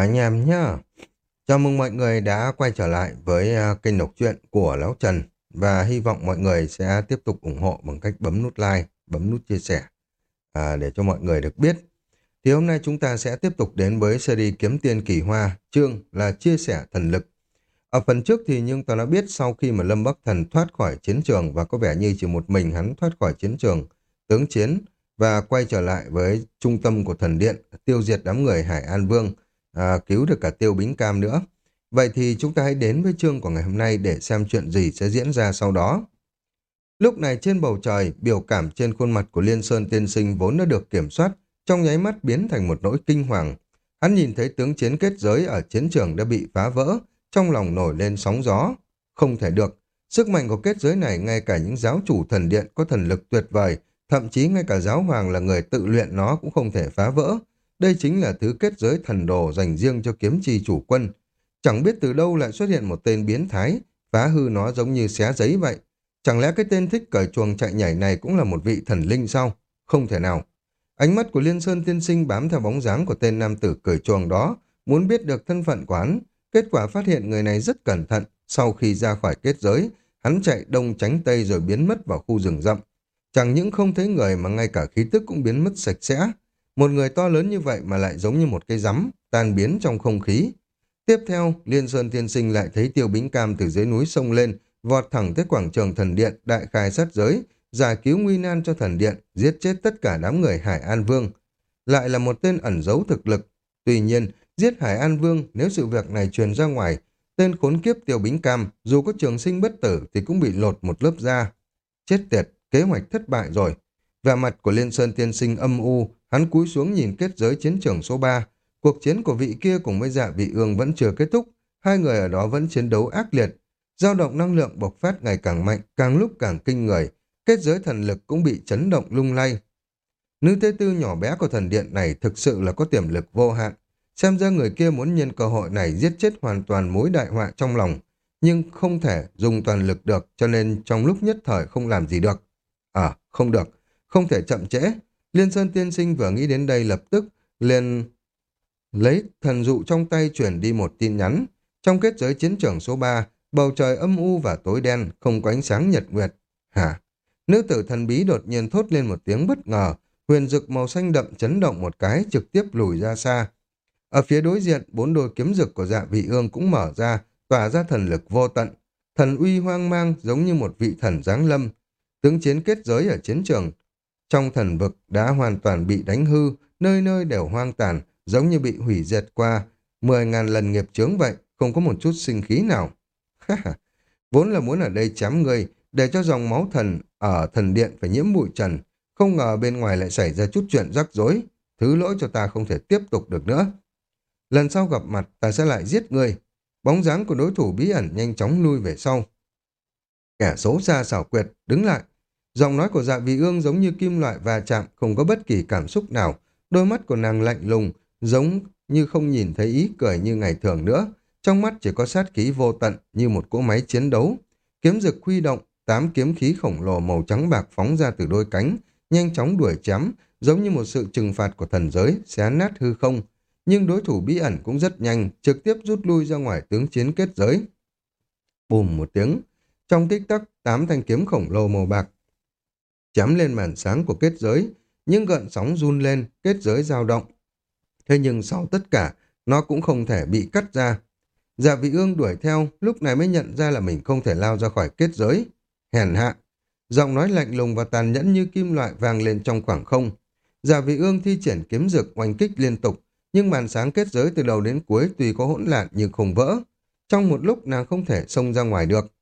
anh em nhá. Chào mừng mọi người đã quay trở lại với à, kênh đọc truyện của Lão Trần và hy vọng mọi người sẽ tiếp tục ủng hộ bằng cách bấm nút like, bấm nút chia sẻ à, để cho mọi người được biết. Thì hôm nay chúng ta sẽ tiếp tục đến với series Kiếm Tiền Kỳ Hoa, chương là chia sẻ thần lực. Ở phần trước thì nhưng ta đã biết sau khi mà Lâm Bắc Thần thoát khỏi chiến trường và có vẻ như chỉ một mình hắn thoát khỏi chiến trường, tướng chiến và quay trở lại với trung tâm của thần điện, tiêu diệt đám người Hải An Vương, à, cứu được cả tiêu bính cam nữa. Vậy thì chúng ta hãy đến với chương của ngày hôm nay để xem chuyện gì sẽ diễn ra sau đó. Lúc này trên bầu trời, biểu cảm trên khuôn mặt của Liên Sơn tiên sinh vốn đã được kiểm soát, trong nháy mắt biến thành một nỗi kinh hoàng. Hắn nhìn thấy tướng chiến kết giới ở chiến trường đã bị phá vỡ, trong lòng nổi lên sóng gió. Không thể được, sức mạnh của kết giới này ngay cả những giáo chủ thần điện có thần lực tuyệt vời, thậm chí ngay cả giáo hoàng là người tự luyện nó cũng không thể phá vỡ. Đây chính là thứ kết giới thần đồ dành riêng cho kiếm chi chủ quân. Chẳng biết từ đâu lại xuất hiện một tên biến thái, phá hư nó giống như xé giấy vậy. Chẳng lẽ cái tên thích cởi chuồng chạy nhảy này cũng là một vị thần linh sao? Không thể nào. Ánh mắt của Liên Sơn tiên sinh bám theo bóng dáng của tên nam tử cởi chuồng đó, muốn biết được thân phận quán. Kết quả phát hiện người này rất cẩn thận. Sau khi ra khỏi kết giới, hắn chạy đông tránh tây rồi biến mất vào khu rừng rậm. Chẳng những không thấy người mà ngay cả khí tức cũng biến mất sạch sẽ. Một người to lớn như vậy mà lại giống như một cây rắm, tan biến trong không khí. Tiếp theo, Liên Sơn Tiên Sinh lại thấy Tiêu Bính Cam từ dưới núi sông lên, vọt thẳng tới quảng trường thần điện, đại khai sát giới, giải cứu nguy nan cho thần điện, giết chết tất cả đám người Hải An Vương. Lại là một tên ẩn giấu thực lực. Tuy nhiên, giết Hải An Vương nếu sự việc này truyền ra ngoài, tên khốn kiếp Tiêu Bính Cam dù có trường sinh bất tử thì cũng bị lột một lớp da. Chết tiệt, kế hoạch thất bại rồi. Vẻ mặt của Liên Sơn Tiên Sinh âm u, Hắn cúi xuống nhìn kết giới chiến trường số 3. Cuộc chiến của vị kia cùng với dạ vị ương vẫn chưa kết thúc. Hai người ở đó vẫn chiến đấu ác liệt. dao động năng lượng bộc phát ngày càng mạnh, càng lúc càng kinh người. Kết giới thần lực cũng bị chấn động lung lay. Nữ tế tư nhỏ bé của thần điện này thực sự là có tiềm lực vô hạn. Xem ra người kia muốn nhân cơ hội này giết chết hoàn toàn mối đại họa trong lòng. Nhưng không thể dùng toàn lực được cho nên trong lúc nhất thời không làm gì được. À, không được. Không thể chậm trễ. Liên Sơn tiên sinh vừa nghĩ đến đây lập tức liền lấy thần dụ trong tay chuyển đi một tin nhắn. Trong kết giới chiến trường số 3, bầu trời âm u và tối đen, không có ánh sáng nhật nguyệt. Hả? Nữ tử thần bí đột nhiên thốt lên một tiếng bất ngờ, huyền dực màu xanh đậm chấn động một cái trực tiếp lùi ra xa. Ở phía đối diện, bốn đôi kiếm dực của dạ vị ương cũng mở ra, tỏa ra thần lực vô tận. Thần uy hoang mang giống như một vị thần giáng lâm. Tướng chiến kết giới ở chiến trường trong thần vực đã hoàn toàn bị đánh hư, nơi nơi đều hoang tàn, giống như bị hủy diệt qua, mười ngàn lần nghiệp chướng vậy, không có một chút sinh khí nào. Vốn là muốn ở đây chém người, để cho dòng máu thần ở thần điện phải nhiễm bụi trần, không ngờ bên ngoài lại xảy ra chút chuyện rắc rối, thứ lỗi cho ta không thể tiếp tục được nữa. Lần sau gặp mặt ta sẽ lại giết người. Bóng dáng của đối thủ bí ẩn nhanh chóng lui về sau. Kẻ xấu xa xảo quyệt, đứng lại, Giọng nói của dạ vị ương giống như kim loại va chạm, không có bất kỳ cảm xúc nào. Đôi mắt của nàng lạnh lùng, giống như không nhìn thấy ý cười như ngày thường nữa. Trong mắt chỉ có sát khí vô tận như một cỗ máy chiến đấu. Kiếm rực huy động, tám kiếm khí khổng lồ màu trắng bạc phóng ra từ đôi cánh, nhanh chóng đuổi chém, giống như một sự trừng phạt của thần giới, xé nát hư không. Nhưng đối thủ bí ẩn cũng rất nhanh, trực tiếp rút lui ra ngoài tướng chiến kết giới. Bùm một tiếng, trong tích tắc, tám thanh kiếm khổng lồ màu bạc chém lên màn sáng của kết giới, nhưng gợn sóng run lên, kết giới dao động. Thế nhưng sau tất cả, nó cũng không thể bị cắt ra. Dạ vị ương đuổi theo, lúc này mới nhận ra là mình không thể lao ra khỏi kết giới. Hèn hạ, giọng nói lạnh lùng và tàn nhẫn như kim loại vang lên trong khoảng không. Dạ vị ương thi triển kiếm dược oanh kích liên tục, nhưng màn sáng kết giới từ đầu đến cuối tuy có hỗn loạn nhưng không vỡ. Trong một lúc nàng không thể xông ra ngoài được.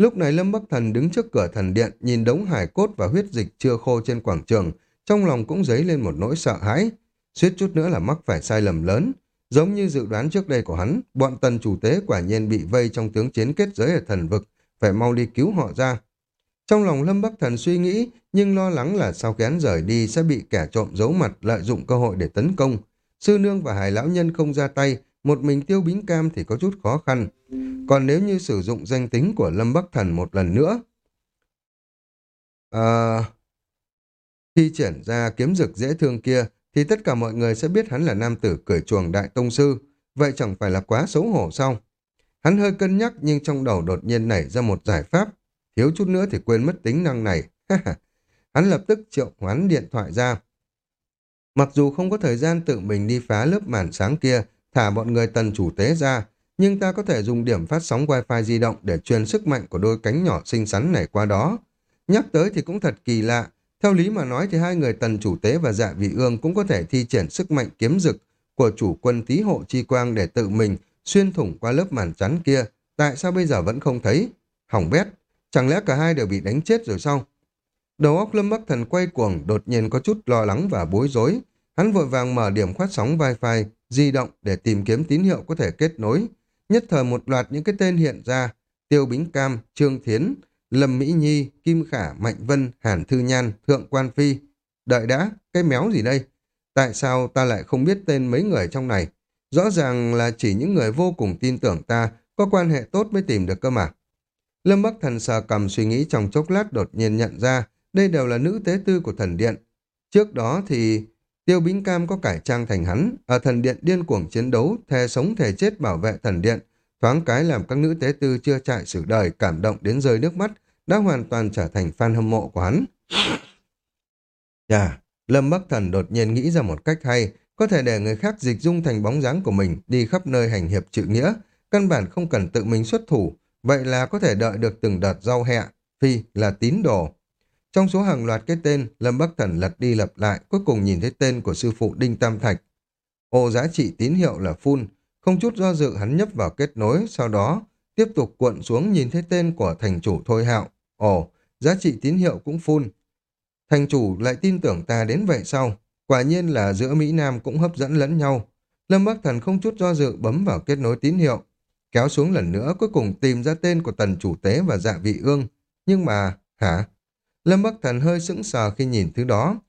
Lúc này Lâm Bắc Thần đứng trước cửa thần điện, nhìn đống hải cốt và huyết dịch chưa khô trên quảng trường, trong lòng cũng dấy lên một nỗi sợ hãi. Suýt chút nữa là mắc phải sai lầm lớn. Giống như dự đoán trước đây của hắn, bọn tần chủ tế quả nhiên bị vây trong tướng chiến kết giới ở thần vực, phải mau đi cứu họ ra. Trong lòng Lâm Bắc Thần suy nghĩ, nhưng lo lắng là sau khi hắn rời đi sẽ bị kẻ trộm giấu mặt lợi dụng cơ hội để tấn công. Sư Nương và Hải Lão Nhân không ra tay, một mình tiêu bính cam thì có chút khó khăn. Còn nếu như sử dụng danh tính của Lâm Bắc Thần một lần nữa, à, khi triển ra kiếm dực dễ thương kia, thì tất cả mọi người sẽ biết hắn là nam tử cởi chuồng đại tông sư. vậy chẳng phải là quá xấu hổ sao? Hắn hơi cân nhắc nhưng trong đầu đột nhiên nảy ra một giải pháp. Thiếu chút nữa thì quên mất tính năng này. hắn lập tức triệu hoán điện thoại ra. Mặc dù không có thời gian tự mình đi phá lớp màn sáng kia, thả bọn người tần chủ tế ra, nhưng ta có thể dùng điểm phát sóng wifi di động để truyền sức mạnh của đôi cánh nhỏ xinh xắn này qua đó. Nhắc tới thì cũng thật kỳ lạ, theo lý mà nói thì hai người tần chủ tế và dạ vị ương cũng có thể thi triển sức mạnh kiếm dực của chủ quân tí hộ chi quang để tự mình xuyên thủng qua lớp màn chắn kia. Tại sao bây giờ vẫn không thấy? Hỏng bét, chẳng lẽ cả hai đều bị đánh chết rồi sao? Đầu óc Lâm Bắc Thần quay cuồng, đột nhiên có chút lo lắng và bối rối. Hắn vội vàng mở điểm phát sóng wifi, di động để tìm kiếm tín hiệu có thể kết nối. Nhất thời một loạt những cái tên hiện ra, Tiêu Bính Cam, Trương Thiến, Lâm Mỹ Nhi, Kim Khả, Mạnh Vân, Hàn Thư Nhan, Thượng Quan Phi. Đợi đã, cái méo gì đây? Tại sao ta lại không biết tên mấy người trong này? Rõ ràng là chỉ những người vô cùng tin tưởng ta, có quan hệ tốt mới tìm được cơ mà. Lâm Bắc Thần sờ cầm suy nghĩ trong chốc lát đột nhiên nhận ra đây đều là nữ tế tư của thần điện. Trước đó thì Tiêu Bính Cam có cải trang thành hắn, ở thần điện điên cuồng chiến đấu, thề sống thề chết bảo vệ thần điện, thoáng cái làm các nữ tế tư chưa trại xử đời cảm động đến rơi nước mắt, đã hoàn toàn trở thành fan hâm mộ của hắn. Chà, Lâm Bắc Thần đột nhiên nghĩ ra một cách hay, có thể để người khác dịch dung thành bóng dáng của mình đi khắp nơi hành hiệp trự nghĩa, căn bản không cần tự mình xuất thủ, vậy là có thể đợi được từng đợt rau hẹ, phi là tín đồ. Trong số hàng loạt cái tên, Lâm Bắc Thần lật đi lật lại, cuối cùng nhìn thấy tên của sư phụ Đinh Tam Thạch. Ô giá trị tín hiệu là full, không chút do dự hắn nhấp vào kết nối, sau đó tiếp tục cuộn xuống nhìn thấy tên của thành chủ Thôi Hạo. Ồ, giá trị tín hiệu cũng full. Thành chủ lại tin tưởng ta đến vậy sau. Quả nhiên là giữa Mỹ Nam cũng hấp dẫn lẫn nhau. Lâm Bắc Thần không chút do dự bấm vào kết nối tín hiệu. Kéo xuống lần nữa cuối cùng tìm ra tên của tần chủ tế và dạ vị ương. Nhưng mà, hả? Lâm Bắc Thần hơi sững sờ khi nhìn thứ đó.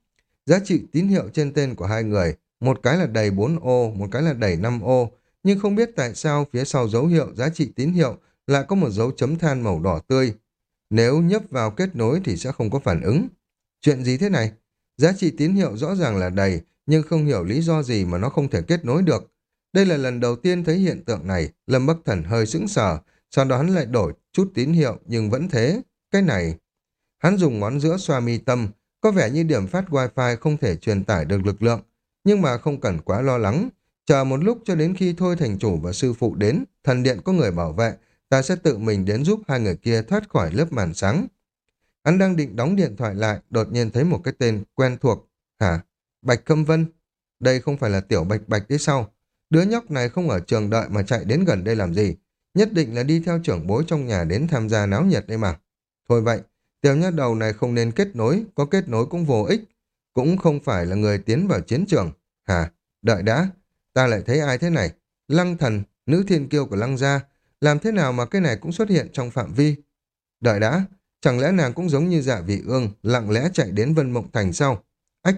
Giá trị tín hiệu trên tên của hai người, một cái là đầy 4 ô, một cái là đầy 5 ô, nhưng không biết tại sao phía sau dấu hiệu giá trị tín hiệu lại có một dấu chấm than màu đỏ tươi. Nếu nhấp vào kết nối thì sẽ không có phản ứng. Chuyện gì thế này? Giá trị tín hiệu rõ ràng là đầy, nhưng không hiểu lý do gì mà nó không thể kết nối được. Đây là lần đầu tiên thấy hiện tượng này, Lâm Bắc Thần hơi sững sờ, sau đó hắn lại đổi chút tín hiệu nhưng vẫn thế. Cái này... Hắn dùng ngón giữa xoa mi tâm, có vẻ như điểm phát wifi không thể truyền tải được lực lượng, nhưng mà không cần quá lo lắng. Chờ một lúc cho đến khi Thôi Thành Chủ và Sư Phụ đến, thần điện có người bảo vệ, ta sẽ tự mình đến giúp hai người kia thoát khỏi lớp màn sáng. Hắn đang định đóng điện thoại lại, đột nhiên thấy một cái tên quen thuộc. Hả? Bạch Khâm Vân? Đây không phải là tiểu bạch bạch đấy sao? Đứa nhóc này không ở trường đợi mà chạy đến gần đây làm gì? Nhất định là đi theo trưởng bối trong nhà đến tham gia náo nhiệt đây mà. Thôi vậy, tiểu nhát đầu này không nên kết nối, có kết nối cũng vô ích. Cũng không phải là người tiến vào chiến trường. Hả? Đợi đã. Ta lại thấy ai thế này? Lăng thần, nữ thiên kiêu của lăng gia. Làm thế nào mà cái này cũng xuất hiện trong phạm vi? Đợi đã. Chẳng lẽ nàng cũng giống như dạ vị ương, lặng lẽ chạy đến Vân Mộng Thành sau? Ách!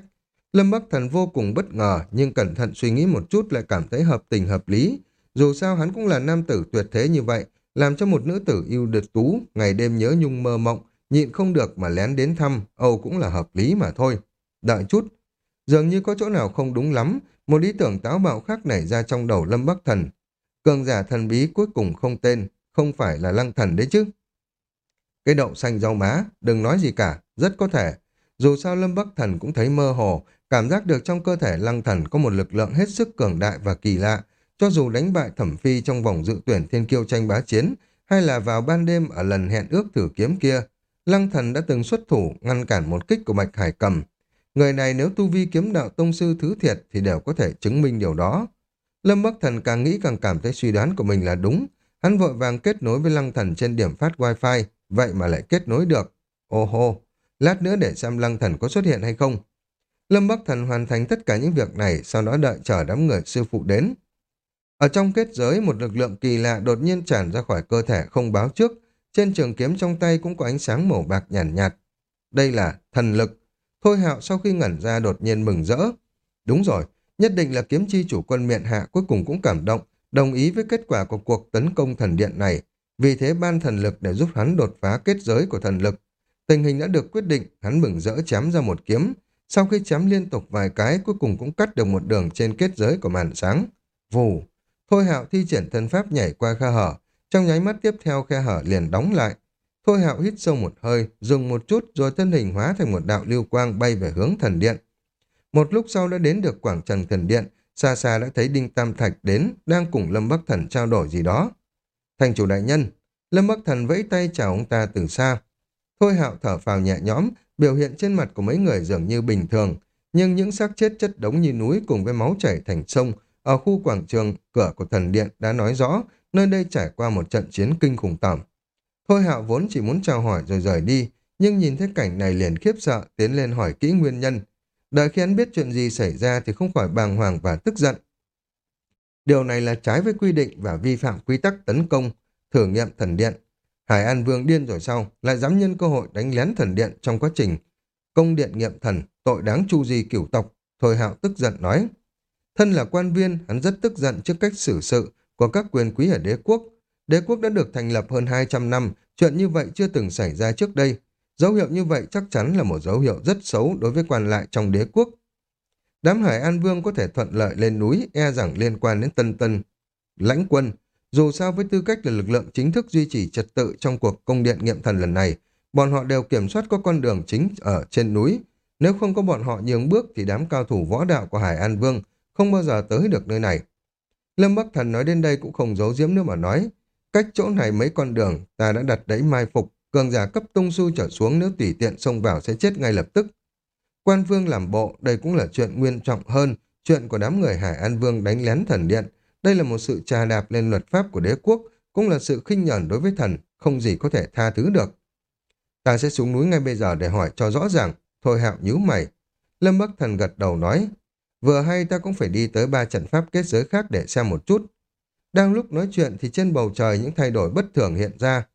Lâm Bắc Thần vô cùng bất ngờ, nhưng cẩn thận suy nghĩ một chút lại cảm thấy hợp tình hợp lý. Dù sao hắn cũng là nam tử tuyệt thế như vậy, làm cho một nữ tử yêu đợt tú, ngày đêm nhớ nhung mơ mộng, nhịn không được mà lén đến thăm, Âu cũng là hợp lý mà thôi. Đợi chút, dường như có chỗ nào không đúng lắm, một ý tưởng táo bạo khác nảy ra trong đầu Lâm Bắc Thần. Cường giả thần bí cuối cùng không tên, không phải là lăng thần đấy chứ. Cái đậu xanh rau má, đừng nói gì cả, rất có thể. Dù sao Lâm Bắc Thần cũng thấy mơ hồ, cảm giác được trong cơ thể lăng thần có một lực lượng hết sức cường đại và kỳ lạ. Cho dù đánh bại thẩm phi trong vòng dự tuyển thiên kiêu tranh bá chiến, hay là vào ban đêm ở lần hẹn ước thử kiếm kia, lăng thần đã từng xuất thủ ngăn cản một kích của Bạch Hải Cầm. Người này nếu tu vi kiếm đạo tông sư thứ thiệt thì đều có thể chứng minh điều đó. Lâm Bắc Thần càng nghĩ càng cảm thấy suy đoán của mình là đúng. Hắn vội vàng kết nối với lăng thần trên điểm phát wifi, vậy mà lại kết nối được. Ô hô, lát nữa để xem lăng thần có xuất hiện hay không. Lâm Bắc Thần hoàn thành tất cả những việc này, sau đó đợi chờ đám người sư phụ đến. Ở trong kết giới, một lực lượng kỳ lạ đột nhiên tràn ra khỏi cơ thể không báo trước. Trên trường kiếm trong tay cũng có ánh sáng màu bạc nhàn nhạt, nhạt. Đây là thần lực. Thôi hạo sau khi ngẩn ra đột nhiên mừng rỡ. Đúng rồi, nhất định là kiếm chi chủ quân miện hạ cuối cùng cũng cảm động, đồng ý với kết quả của cuộc tấn công thần điện này, vì thế ban thần lực để giúp hắn đột phá kết giới của thần lực. Tình hình đã được quyết định, hắn mừng rỡ chém ra một kiếm. Sau khi chém liên tục vài cái, cuối cùng cũng cắt được một đường trên kết giới của màn sáng. Vù! Thôi hạo thi triển thân pháp nhảy qua khe hở, trong nháy mắt tiếp theo khe hở liền đóng lại. Thôi hạo hít sâu một hơi, dùng một chút rồi thân hình hóa thành một đạo lưu quang bay về hướng thần điện. Một lúc sau đã đến được quảng trần thần điện, xa xa đã thấy Đinh Tam Thạch đến, đang cùng Lâm Bắc Thần trao đổi gì đó. Thành chủ đại nhân, Lâm Bắc Thần vẫy tay chào ông ta từ xa. Thôi hạo thở phào nhẹ nhõm, biểu hiện trên mặt của mấy người dường như bình thường, nhưng những xác chết chất đống như núi cùng với máu chảy thành sông ở khu quảng trường cửa của thần điện đã nói rõ nơi đây trải qua một trận chiến kinh khủng tởm. Thôi hạo vốn chỉ muốn chào hỏi rồi rời đi, nhưng nhìn thấy cảnh này liền khiếp sợ tiến lên hỏi kỹ nguyên nhân. Đợi khi hắn biết chuyện gì xảy ra thì không khỏi bàng hoàng và tức giận. Điều này là trái với quy định và vi phạm quy tắc tấn công, thử nghiệm thần điện. Hải An Vương điên rồi sau, lại dám nhân cơ hội đánh lén thần điện trong quá trình công điện nghiệm thần, tội đáng chu di cửu tộc. Thôi hạo tức giận nói. Thân là quan viên, hắn rất tức giận trước cách xử sự của các quyền quý ở đế quốc. Đế quốc đã được thành lập hơn 200 năm, chuyện như vậy chưa từng xảy ra trước đây. Dấu hiệu như vậy chắc chắn là một dấu hiệu rất xấu đối với quan lại trong đế quốc. Đám Hải An Vương có thể thuận lợi lên núi e rằng liên quan đến Tân Tân. Lãnh quân, dù sao với tư cách là lực lượng chính thức duy trì trật tự trong cuộc công điện nghiệm thần lần này, bọn họ đều kiểm soát có con đường chính ở trên núi. Nếu không có bọn họ nhường bước thì đám cao thủ võ đạo của Hải An Vương không bao giờ tới được nơi này. Lâm Bắc Thần nói đến đây cũng không giấu giếm nữa mà nói, cách chỗ này mấy con đường ta đã đặt đẩy mai phục, cường giả cấp tung su trở xuống nếu tùy tiện xông vào sẽ chết ngay lập tức. Quan vương làm bộ, đây cũng là chuyện nguyên trọng hơn, chuyện của đám người Hải An Vương đánh lén thần điện. Đây là một sự trà đạp lên luật pháp của đế quốc, cũng là sự khinh nhẫn đối với thần, không gì có thể tha thứ được. Ta sẽ xuống núi ngay bây giờ để hỏi cho rõ ràng. Thôi hạo nhíu mày. Lâm Bắc Thần gật đầu nói, vừa hay ta cũng phải đi tới ba trận pháp kết giới khác để xem một chút. Đang lúc nói chuyện thì trên bầu trời những thay đổi bất thường hiện ra.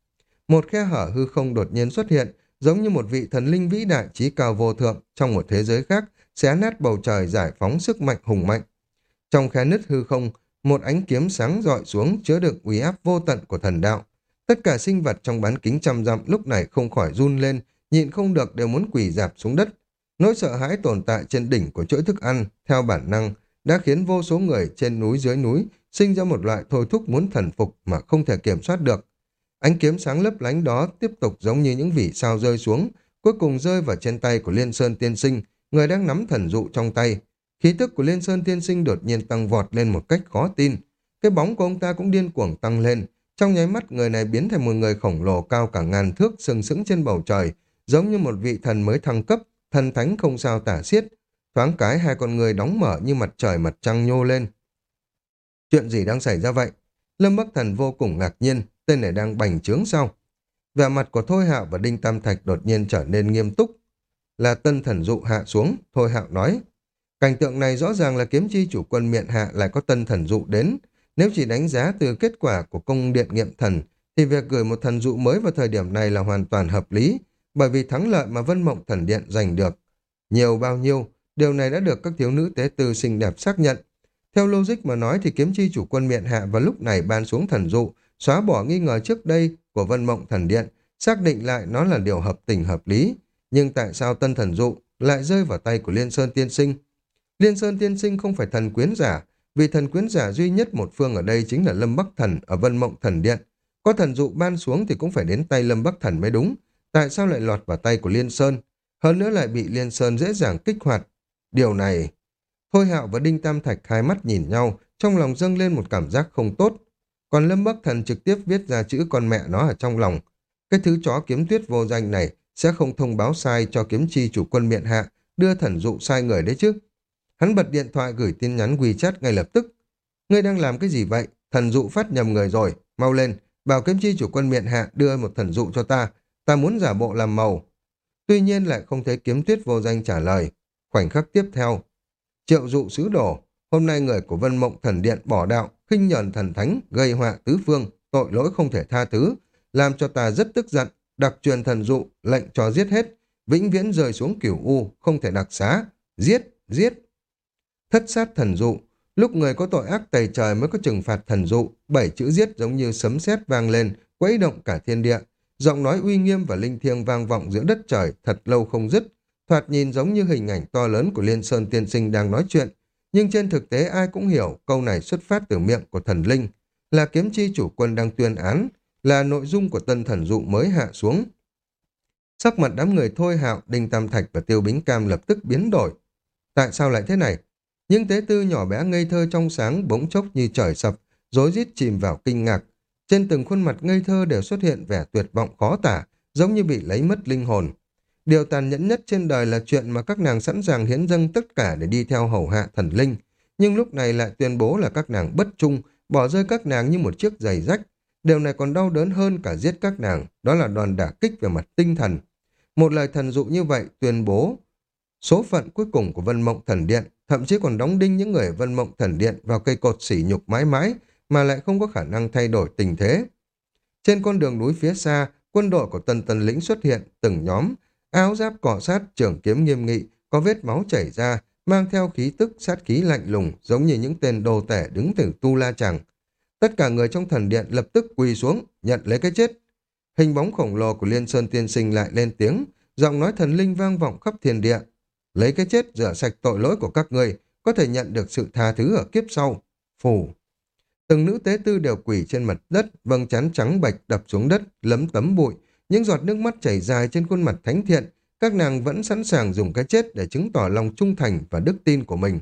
Một khe hở hư không đột nhiên xuất hiện, giống như một vị thần linh vĩ đại trí cao vô thượng trong một thế giới khác, xé nát bầu trời giải phóng sức mạnh hùng mạnh. Trong khe nứt hư không, một ánh kiếm sáng rọi xuống chứa đựng uy áp vô tận của thần đạo. Tất cả sinh vật trong bán kính trăm dặm lúc này không khỏi run lên, nhịn không được đều muốn quỳ dạp xuống đất. Nỗi sợ hãi tồn tại trên đỉnh của chuỗi thức ăn, theo bản năng, đã khiến vô số người trên núi dưới núi sinh ra một loại thôi thúc muốn thần phục mà không thể kiểm soát được. Ánh kiếm sáng lấp lánh đó tiếp tục giống như những vỉ sao rơi xuống, cuối cùng rơi vào trên tay của Liên Sơn Tiên Sinh, người đang nắm thần dụ trong tay. Khí tức của Liên Sơn Tiên Sinh đột nhiên tăng vọt lên một cách khó tin. Cái bóng của ông ta cũng điên cuồng tăng lên. Trong nháy mắt người này biến thành một người khổng lồ cao cả ngàn thước sừng sững trên bầu trời, giống như một vị thần mới thăng cấp, thần thánh không sao tả xiết. Thoáng cái hai con người đóng mở như mặt trời mặt trăng nhô lên. Chuyện gì đang xảy ra vậy? Lâm Bắc Thần vô cùng ngạc nhiên, tên này đang bành trướng sau. Vẻ mặt của Thôi Hạo và Đinh Tam Thạch đột nhiên trở nên nghiêm túc. Là tân thần dụ hạ xuống, Thôi Hạo nói. Cảnh tượng này rõ ràng là kiếm chi chủ quân miện hạ lại có tân thần dụ đến. Nếu chỉ đánh giá từ kết quả của công điện nghiệm thần, thì việc gửi một thần dụ mới vào thời điểm này là hoàn toàn hợp lý, bởi vì thắng lợi mà Vân Mộng Thần Điện giành được. Nhiều bao nhiêu, điều này đã được các thiếu nữ tế tư xinh đẹp xác nhận. Theo logic mà nói thì kiếm chi chủ quân miện hạ vào lúc này ban xuống thần dụ, xóa bỏ nghi ngờ trước đây của Vân Mộng Thần Điện, xác định lại nó là điều hợp tình hợp lý. Nhưng tại sao tân thần dụ lại rơi vào tay của Liên Sơn Tiên Sinh? Liên Sơn Tiên Sinh không phải thần quyến giả, vì thần quyến giả duy nhất một phương ở đây chính là Lâm Bắc Thần ở Vân Mộng Thần Điện. Có thần dụ ban xuống thì cũng phải đến tay Lâm Bắc Thần mới đúng. Tại sao lại lọt vào tay của Liên Sơn? Hơn nữa lại bị Liên Sơn dễ dàng kích hoạt. Điều này... Thôi Hạo và Đinh Tam Thạch hai mắt nhìn nhau, trong lòng dâng lên một cảm giác không tốt. Còn Lâm Bắc Thần trực tiếp viết ra chữ con mẹ nó ở trong lòng. Cái thứ chó kiếm tuyết vô danh này sẽ không thông báo sai cho kiếm chi chủ quân miện hạ, đưa thần dụ sai người đấy chứ. Hắn bật điện thoại gửi tin nhắn WeChat ngay lập tức. Ngươi đang làm cái gì vậy? Thần dụ phát nhầm người rồi. Mau lên, bảo kiếm chi chủ quân miện hạ đưa một thần dụ cho ta. Ta muốn giả bộ làm màu. Tuy nhiên lại không thấy kiếm tuyết vô danh trả lời. Khoảnh khắc tiếp theo. Triệu dụ sứ đổ. Hôm nay người của Vân Mộng Thần Điện bỏ đạo, khinh nhờn thần thánh, gây họa tứ phương, tội lỗi không thể tha thứ, làm cho ta rất tức giận, đặc truyền thần dụ, lệnh cho giết hết, vĩnh viễn rơi xuống cửu u, không thể đặc xá, giết, giết. Thất sát thần dụ, lúc người có tội ác tày trời mới có trừng phạt thần dụ, bảy chữ giết giống như sấm sét vang lên, quấy động cả thiên địa. Giọng nói uy nghiêm và linh thiêng vang vọng giữa đất trời thật lâu không dứt, thoạt nhìn giống như hình ảnh to lớn của Liên Sơn tiên sinh đang nói chuyện, nhưng trên thực tế ai cũng hiểu câu này xuất phát từ miệng của thần linh, là kiếm chi chủ quân đang tuyên án, là nội dung của tân thần dụ mới hạ xuống. Sắc mặt đám người thôi hạo, đinh tam thạch và tiêu bính cam lập tức biến đổi. Tại sao lại thế này? Nhưng tế tư nhỏ bé ngây thơ trong sáng bỗng chốc như trời sập, rối rít chìm vào kinh ngạc. Trên từng khuôn mặt ngây thơ đều xuất hiện vẻ tuyệt vọng khó tả, giống như bị lấy mất linh hồn. Điều tàn nhẫn nhất trên đời là chuyện mà các nàng sẵn sàng hiến dâng tất cả để đi theo hầu hạ thần linh. Nhưng lúc này lại tuyên bố là các nàng bất trung, bỏ rơi các nàng như một chiếc giày rách. Điều này còn đau đớn hơn cả giết các nàng, đó là đòn đả kích về mặt tinh thần. Một lời thần dụ như vậy tuyên bố số phận cuối cùng của Vân Mộng Thần Điện, thậm chí còn đóng đinh những người Vân Mộng Thần Điện vào cây cột sỉ nhục mãi mãi, mà lại không có khả năng thay đổi tình thế. Trên con đường núi phía xa, quân đội của Tân Tân Lĩnh xuất hiện từng nhóm, áo giáp cọ sát, trường kiếm nghiêm nghị, có vết máu chảy ra, mang theo khí tức sát khí lạnh lùng, giống như những tên đồ tể đứng từ tu la chàng. Tất cả người trong thần điện lập tức quỳ xuống, nhận lấy cái chết. Hình bóng khổng lồ của Liên Sơn Tiên Sinh lại lên tiếng, giọng nói thần linh vang vọng khắp thiên địa. Lấy cái chết rửa sạch tội lỗi của các người, có thể nhận được sự tha thứ ở kiếp sau. Phủ. Từng nữ tế tư đều quỳ trên mặt đất, vâng chán trắng bạch đập xuống đất, lấm tấm bụi. Những giọt nước mắt chảy dài trên khuôn mặt thánh thiện, các nàng vẫn sẵn sàng dùng cái chết để chứng tỏ lòng trung thành và đức tin của mình.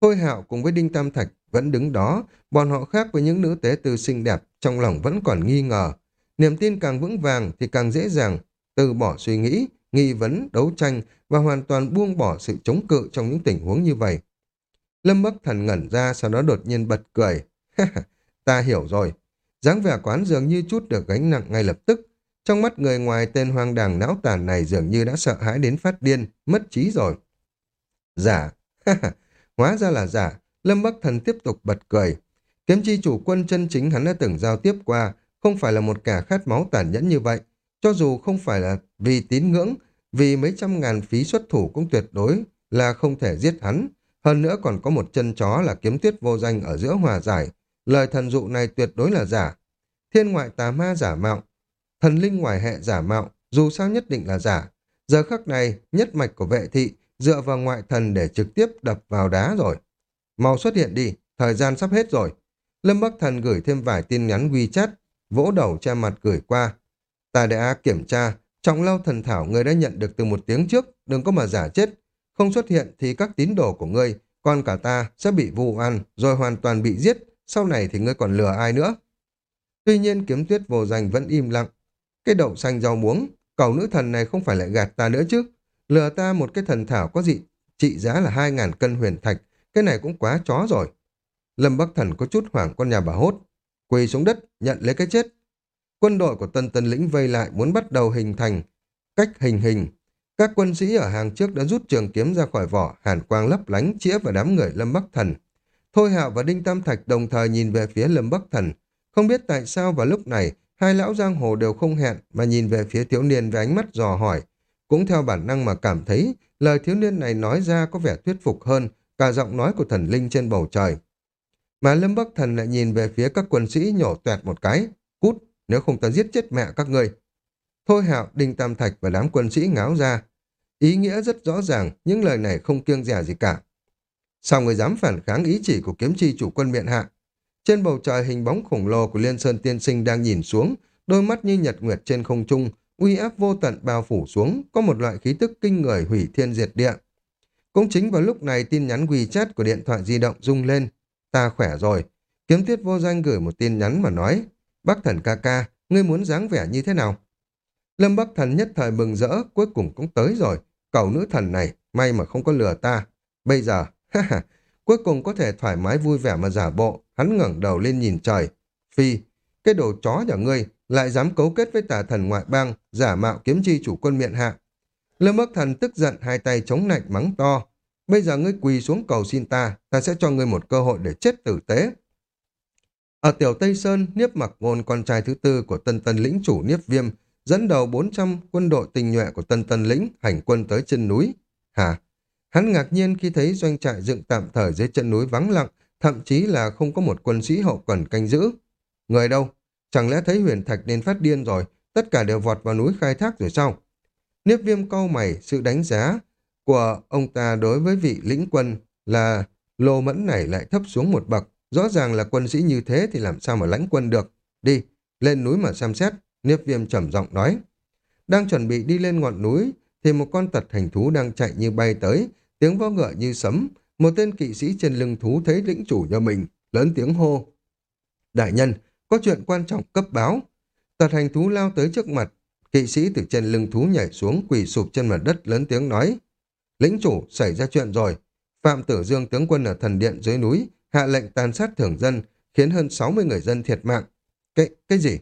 Thôi hạo cùng với Đinh Tam Thạch vẫn đứng đó, bọn họ khác với những nữ tế tư xinh đẹp, trong lòng vẫn còn nghi ngờ. Niềm tin càng vững vàng thì càng dễ dàng từ bỏ suy nghĩ, nghi vấn, đấu tranh và hoàn toàn buông bỏ sự chống cự trong những tình huống như vậy. Lâm Bắc Thần ngẩn ra sau đó đột nhiên bật cười. Ta hiểu rồi. dáng vẻ quán dường như chút được gánh nặng ngay lập tức. Trong mắt người ngoài tên hoang đàng não tàn này dường như đã sợ hãi đến phát điên, mất trí rồi. Giả. Hóa ra là giả. Lâm Bắc Thần tiếp tục bật cười. Kiếm chi chủ quân chân chính hắn đã từng giao tiếp qua, không phải là một kẻ khát máu tàn nhẫn như vậy. Cho dù không phải là vì tín ngưỡng, vì mấy trăm ngàn phí xuất thủ cũng tuyệt đối là không thể giết hắn. Hơn nữa còn có một chân chó là kiếm tuyết vô danh ở giữa hòa giải. Lời thần dụ này tuyệt đối là giả. Thiên ngoại tà ma giả mạo, thần linh ngoài hệ giả mạo, dù sao nhất định là giả. Giờ khắc này, nhất mạch của vệ thị dựa vào ngoại thần để trực tiếp đập vào đá rồi. Mau xuất hiện đi, thời gian sắp hết rồi. Lâm Bắc Thần gửi thêm vài tin nhắn WeChat, vỗ đầu che mặt gửi qua. Ta đã kiểm tra, trọng lâu thần thảo người đã nhận được từ một tiếng trước, đừng có mà giả chết. Không xuất hiện thì các tín đồ của ngươi, còn cả ta sẽ bị vu oan, rồi hoàn toàn bị giết, sau này thì ngươi còn lừa ai nữa. Tuy nhiên kiếm tuyết vô danh vẫn im lặng. Cái đậu xanh rau muống, cầu nữ thần này không phải lại gạt ta nữa chứ. Lừa ta một cái thần thảo có gì? trị giá là hai ngàn cân huyền thạch, cái này cũng quá chó rồi. Lâm Bắc Thần có chút hoảng con nhà bà hốt. Quỳ xuống đất, nhận lấy cái chết. Quân đội của Tân Tân Lĩnh vây lại muốn bắt đầu hình thành cách hình hình. Các quân sĩ ở hàng trước đã rút trường kiếm ra khỏi vỏ, hàn quang lấp lánh chĩa vào đám người Lâm Bắc Thần. Thôi Hạo và Đinh Tam Thạch đồng thời nhìn về phía Lâm Bắc Thần. Không biết tại sao vào lúc này, hai lão giang hồ đều không hẹn mà nhìn về phía thiếu niên với ánh mắt dò hỏi. Cũng theo bản năng mà cảm thấy lời thiếu niên này nói ra có vẻ thuyết phục hơn cả giọng nói của thần linh trên bầu trời. Mà Lâm Bắc Thần lại nhìn về phía các quân sĩ nhổ toẹt một cái. Cút, nếu không ta giết chết mẹ các ngươi. Thôi hạo, Đinh Tam Thạch và đám quân sĩ ngáo ra. Ý nghĩa rất rõ ràng, những lời này không kiêng dè gì cả. Sao người dám phản kháng ý chỉ của kiếm chi chủ quân miện hạ? Trên bầu trời hình bóng khổng lồ của Liên Sơn Tiên Sinh đang nhìn xuống, đôi mắt như nhật nguyệt trên không trung, uy áp vô tận bao phủ xuống, có một loại khí tức kinh người hủy thiên diệt địa. Cũng chính vào lúc này tin nhắn WeChat của điện thoại di động rung lên. Ta khỏe rồi. Kiếm tiết vô danh gửi một tin nhắn mà nói. Bác thần ca ca, ngươi muốn dáng vẻ như thế nào? Lâm Bắc Thần nhất thời mừng rỡ, cuối cùng cũng tới rồi. Cầu nữ thần này, may mà không có lừa ta. Bây giờ, ha ha, cuối cùng có thể thoải mái vui vẻ mà giả bộ. Hắn ngẩng đầu lên nhìn trời. Phi, cái đồ chó nhà ngươi lại dám cấu kết với tà thần ngoại bang, giả mạo kiếm chi chủ quân miện hạ. Lâm Bắc Thần tức giận hai tay chống nạnh mắng to. Bây giờ ngươi quỳ xuống cầu xin ta, ta sẽ cho ngươi một cơ hội để chết tử tế. Ở Tiểu Tây Sơn, Niếp mặc ngôn con trai thứ tư của tân tân lĩnh chủ Niếp Viêm, dẫn đầu 400 quân đội tình nhuệ của tân tân lĩnh hành quân tới chân núi. Hả? Hắn ngạc nhiên khi thấy doanh trại dựng tạm thời dưới chân núi vắng lặng, thậm chí là không có một quân sĩ hậu cần canh giữ. Người đâu? Chẳng lẽ thấy huyền thạch nên phát điên rồi, tất cả đều vọt vào núi khai thác rồi sao? Niếp viêm câu mày, sự đánh giá của ông ta đối với vị lĩnh quân là Lô mẫn này lại thấp xuống một bậc, rõ ràng là quân sĩ như thế thì làm sao mà lãnh quân được. Đi, lên núi mà xem xét, Niếp viêm trầm giọng nói. Đang chuẩn bị đi lên ngọn núi, thì một con tật hành thú đang chạy như bay tới, tiếng vó ngựa như sấm. Một tên kỵ sĩ trên lưng thú thấy lĩnh chủ nhà mình, lớn tiếng hô. Đại nhân, có chuyện quan trọng cấp báo. Tật hành thú lao tới trước mặt, kỵ sĩ từ trên lưng thú nhảy xuống quỳ sụp trên mặt đất lớn tiếng nói. Lĩnh chủ, xảy ra chuyện rồi. Phạm Tử Dương tướng quân ở thần điện dưới núi, hạ lệnh tàn sát thường dân, khiến hơn 60 người dân thiệt mạng. Cái, cái gì?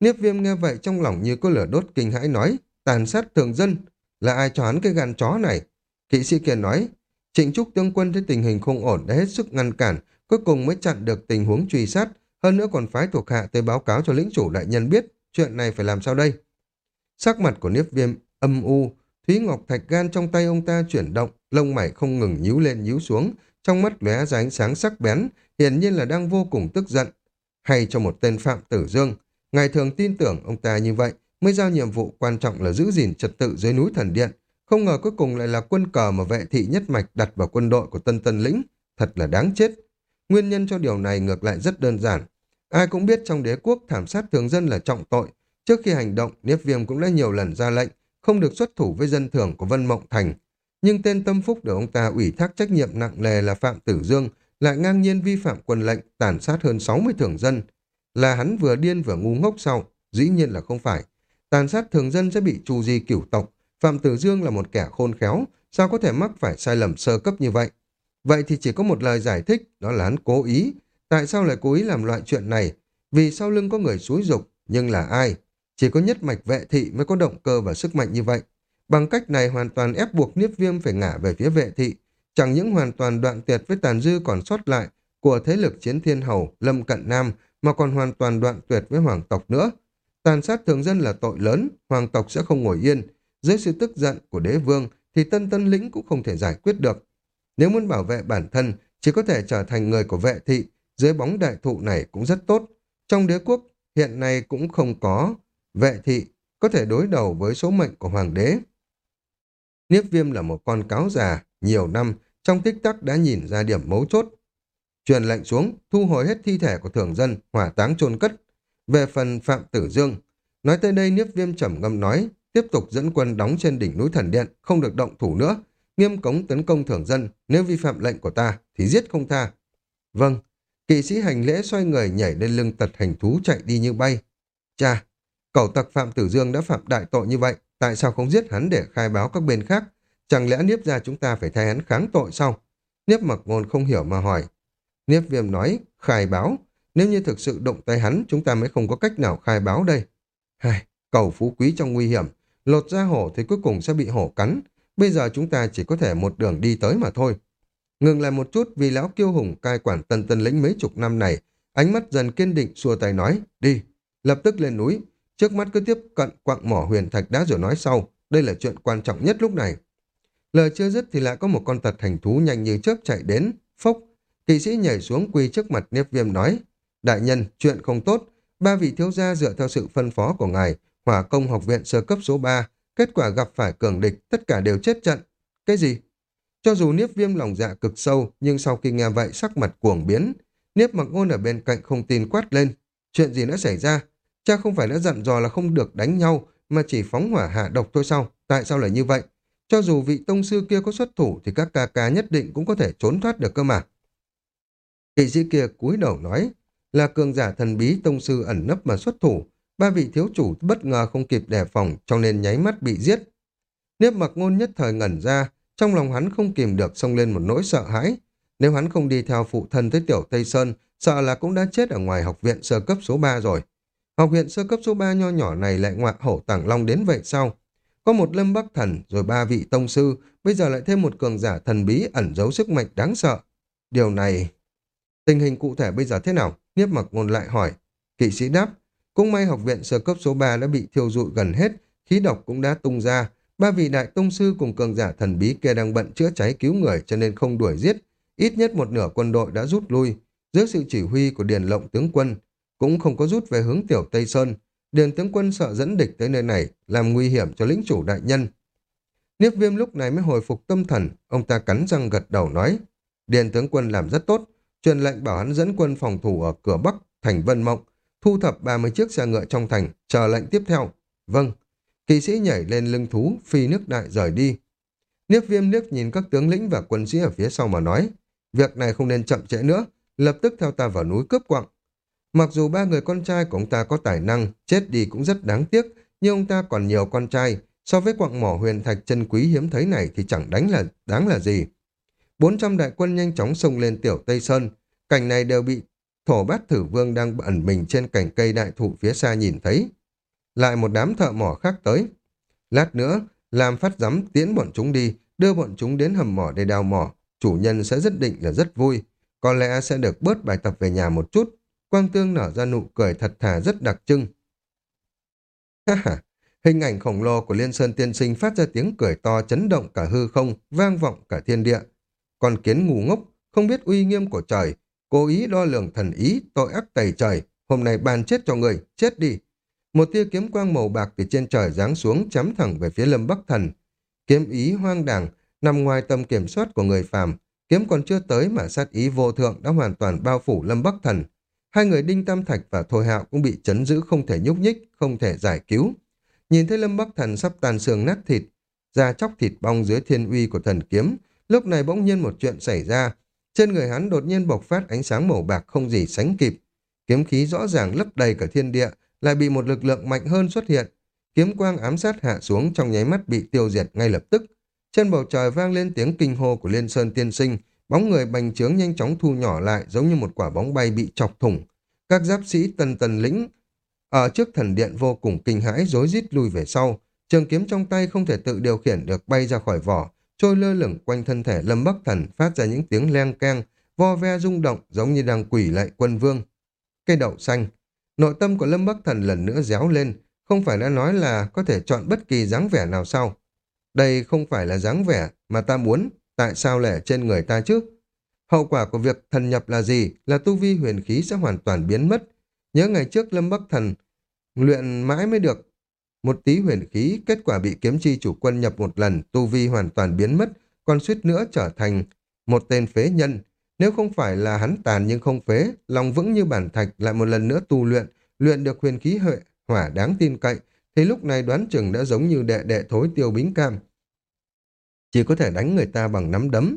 Niếp viêm nghe vậy trong lòng như có lửa đốt kinh hãi nói, tàn sát thường dân, là ai cho hắn cái gan chó này? Kỵ sĩ kia nói, trịnh trúc tướng quân thấy tình hình không ổn đã hết sức ngăn cản, cuối cùng mới chặn được tình huống truy sát, hơn nữa còn phái thuộc hạ tới báo cáo cho lĩnh chủ đại nhân biết, chuyện này phải làm sao đây? Sắc mặt của Niếp viêm âm u, Thúy Ngọc Thạch gan trong tay ông ta chuyển động, lông mày không ngừng nhíu lên nhíu xuống, trong mắt lóe ra ánh sáng sắc bén, hiển nhiên là đang vô cùng tức giận. Hay cho một tên Phạm Tử Dương, ngài thường tin tưởng ông ta như vậy, mới giao nhiệm vụ quan trọng là giữ gìn trật tự dưới núi thần điện. Không ngờ cuối cùng lại là quân cờ mà vệ thị nhất mạch đặt vào quân đội của Tân Tân Lĩnh. Thật là đáng chết. Nguyên nhân cho điều này ngược lại rất đơn giản. Ai cũng biết trong đế quốc thảm sát thường dân là trọng tội. Trước khi hành động, Niếp Viêm cũng đã nhiều lần ra lệnh không được xuất thủ với dân thường của Vân Mộng Thành. Nhưng tên tâm phúc được ông ta ủy thác trách nhiệm nặng nề là Phạm Tử Dương lại ngang nhiên vi phạm quân lệnh tàn sát hơn 60 thường dân. Là hắn vừa điên vừa ngu ngốc sau, dĩ nhiên là không phải. Tàn sát thường dân sẽ bị trù di cửu tộc. Phạm Tử Dương là một kẻ khôn khéo, sao có thể mắc phải sai lầm sơ cấp như vậy? Vậy thì chỉ có một lời giải thích, đó là hắn cố ý. Tại sao lại cố ý làm loại chuyện này? Vì sau lưng có người xúi dục, nhưng là ai? Chỉ có nhất mạch vệ thị mới có động cơ và sức mạnh như vậy. Bằng cách này hoàn toàn ép buộc Niếp Viêm phải ngả về phía vệ thị, chẳng những hoàn toàn đoạn tuyệt với tàn dư còn sót lại của thế lực chiến thiên hầu, lâm cận nam, mà còn hoàn toàn đoạn tuyệt với hoàng tộc nữa. Tàn sát thường dân là tội lớn, hoàng tộc sẽ không ngồi yên. Dưới sự tức giận của đế vương thì tân tân lĩnh cũng không thể giải quyết được. Nếu muốn bảo vệ bản thân, chỉ có thể trở thành người của vệ thị, dưới bóng đại thụ này cũng rất tốt. Trong đế quốc, hiện nay cũng không có vệ thị, có thể đối đầu với số mệnh của hoàng đế. Niếp viêm là một con cáo già, nhiều năm, trong tích tắc đã nhìn ra điểm mấu chốt. Truyền lệnh xuống, thu hồi hết thi thể của thường dân, hỏa táng chôn cất. Về phần Phạm Tử Dương, nói tới đây Niếp viêm trầm ngâm nói, tiếp tục dẫn quân đóng trên đỉnh núi thần điện, không được động thủ nữa, nghiêm cống tấn công thường dân, nếu vi phạm lệnh của ta thì giết không tha. Vâng, kỵ sĩ hành lễ xoay người nhảy lên lưng tật hành thú chạy đi như bay. Cha, cẩu tặc Phạm Tử Dương đã phạm đại tội như vậy, tại sao không giết hắn để khai báo các bên khác? Chẳng lẽ Niếp ra chúng ta phải thay hắn kháng tội sao? Niếp mặc ngôn không hiểu mà hỏi. Niếp viêm nói, khai báo. Nếu như thực sự động tay hắn, chúng ta mới không có cách nào khai báo đây. Hai, cầu phú quý trong nguy hiểm. Lột ra hổ thì cuối cùng sẽ bị hổ cắn. Bây giờ chúng ta chỉ có thể một đường đi tới mà thôi. Ngừng lại một chút vì lão kiêu hùng cai quản tân tân lĩnh mấy chục năm này. Ánh mắt dần kiên định xua tay nói, đi, lập tức lên núi. Trước mắt cứ tiếp cận quặng mỏ huyền thạch đá rồi nói sau. Đây là chuyện quan trọng nhất lúc này. Lời chưa dứt thì lại có một con tật thành thú nhanh như chớp chạy đến. Phốc, kỵ sĩ nhảy xuống quỳ trước mặt Niếp Viêm nói. Đại nhân, chuyện không tốt. Ba vị thiếu gia dựa theo sự phân phó của ngài, hỏa công học viện sơ cấp số 3, kết quả gặp phải cường địch, tất cả đều chết trận. Cái gì? Cho dù Niếp Viêm lòng dạ cực sâu, nhưng sau khi nghe vậy sắc mặt cuồng biến. Niếp mặc ngôn ở bên cạnh không tin quát lên. Chuyện gì đã xảy ra? Cha không phải đã dặn dò là không được đánh nhau, mà chỉ phóng hỏa hạ độc thôi sao? Tại sao lại như vậy? Cho dù vị tông sư kia có xuất thủ thì các ca ca nhất định cũng có thể trốn thoát được cơ mà. Kỵ sĩ kia cúi đầu nói là cường giả thần bí tông sư ẩn nấp mà xuất thủ. Ba vị thiếu chủ bất ngờ không kịp đề phòng cho nên nháy mắt bị giết. Niếp mặc ngôn nhất thời ngẩn ra, trong lòng hắn không kìm được xông lên một nỗi sợ hãi. Nếu hắn không đi theo phụ thân tới tiểu Tây Sơn, sợ là cũng đã chết ở ngoài học viện sơ cấp số 3 rồi. Học viện sơ cấp số 3 nho nhỏ này lại ngoại hổ tàng long đến vậy sao? Có một lâm bắc thần, rồi ba vị tông sư, bây giờ lại thêm một cường giả thần bí ẩn giấu sức mạnh đáng sợ. Điều này... Tình hình cụ thể bây giờ thế nào? Niếp mặc ngôn lại hỏi. Kỵ sĩ đáp, cũng may học viện sơ cấp số 3 đã bị thiêu dụi gần hết, khí độc cũng đã tung ra. Ba vị đại tông sư cùng cường giả thần bí kia đang bận chữa cháy cứu người cho nên không đuổi giết. Ít nhất một nửa quân đội đã rút lui. Dưới sự chỉ huy của Điền Lộng tướng quân, cũng không có rút về hướng tiểu Tây Sơn. Điền tướng quân sợ dẫn địch tới nơi này, làm nguy hiểm cho lĩnh chủ đại nhân. Niếp viêm lúc này mới hồi phục tâm thần, ông ta cắn răng gật đầu nói, Điền tướng quân làm rất tốt, truyền lệnh bảo hắn dẫn quân phòng thủ ở cửa Bắc, thành Vân Mộng, thu thập 30 chiếc xe ngựa trong thành, chờ lệnh tiếp theo. Vâng. Kỵ sĩ nhảy lên lưng thú, phi nước đại rời đi. Niếp viêm Niếp nhìn các tướng lĩnh và quân sĩ ở phía sau mà nói, việc này không nên chậm trễ nữa, lập tức theo ta vào núi cướp quặng. Mặc dù ba người con trai của ông ta có tài năng, chết đi cũng rất đáng tiếc, nhưng ông ta còn nhiều con trai, so với quặng mỏ huyền thạch chân quý hiếm thấy này thì chẳng đánh là đáng là gì. 400 đại quân nhanh chóng xông lên tiểu Tây Sơn, cảnh này đều bị thổ bát thử vương đang ẩn mình trên cành cây đại thụ phía xa nhìn thấy. Lại một đám thợ mỏ khác tới. Lát nữa, làm phát giấm tiễn bọn chúng đi, đưa bọn chúng đến hầm mỏ để đào mỏ. Chủ nhân sẽ rất định là rất vui. Có lẽ sẽ được bớt bài tập về nhà một chút. Quang Tương nở ra nụ cười thật thà rất đặc trưng. Ha ha, hình ảnh khổng lồ của Liên Sơn Tiên Sinh phát ra tiếng cười to chấn động cả hư không, vang vọng cả thiên địa con kiến ngu ngốc, không biết uy nghiêm của trời, cố ý đo lường thần ý, tội ác tẩy trời, hôm nay ban chết cho người, chết đi. Một tia kiếm quang màu bạc từ trên trời giáng xuống chấm thẳng về phía Lâm Bắc Thần. Kiếm ý hoang đảng nằm ngoài tầm kiểm soát của người phàm, kiếm còn chưa tới mà sát ý vô thượng đã hoàn toàn bao phủ Lâm Bắc Thần. Hai người Đinh Tam Thạch và Thôi Hạo cũng bị chấn giữ không thể nhúc nhích, không thể giải cứu. Nhìn thấy Lâm Bắc Thần sắp tàn xương nát thịt, da chóc thịt bong dưới thiên uy của thần kiếm, lúc này bỗng nhiên một chuyện xảy ra. Trên người hắn đột nhiên bộc phát ánh sáng màu bạc không gì sánh kịp. Kiếm khí rõ ràng lấp đầy cả thiên địa, lại bị một lực lượng mạnh hơn xuất hiện. Kiếm quang ám sát hạ xuống trong nháy mắt bị tiêu diệt ngay lập tức. Trên bầu trời vang lên tiếng kinh hô của Liên Sơn Tiên Sinh, bóng người bành trướng nhanh chóng thu nhỏ lại giống như một quả bóng bay bị chọc thủng. Các giáp sĩ tần tần lĩnh ở trước thần điện vô cùng kinh hãi rối rít lùi về sau. Trường kiếm trong tay không thể tự điều khiển được bay ra khỏi vỏ, trôi lơ lửng quanh thân thể Lâm Bắc Thần phát ra những tiếng leng keng, vo ve rung động giống như đang quỷ lại quân vương. Cây đậu xanh, nội tâm của Lâm Bắc Thần lần nữa réo lên, không phải đã nói là có thể chọn bất kỳ dáng vẻ nào sao. Đây không phải là dáng vẻ mà ta muốn, tại sao lại trên người ta chứ? Hậu quả của việc thần nhập là gì? Là tu vi huyền khí sẽ hoàn toàn biến mất. Nhớ ngày trước Lâm Bắc Thần luyện mãi mới được một tí huyền khí, kết quả bị kiếm chi chủ quân nhập một lần, tu vi hoàn toàn biến mất, còn suýt nữa trở thành một tên phế nhân. Nếu không phải là hắn tàn nhưng không phế, lòng vững như bản thạch lại một lần nữa tu luyện, luyện được huyền khí hệ hỏa đáng tin cậy, thì lúc này đoán chừng đã giống như đệ đệ thối tiêu bính cam. Chỉ có thể đánh người ta bằng nắm đấm.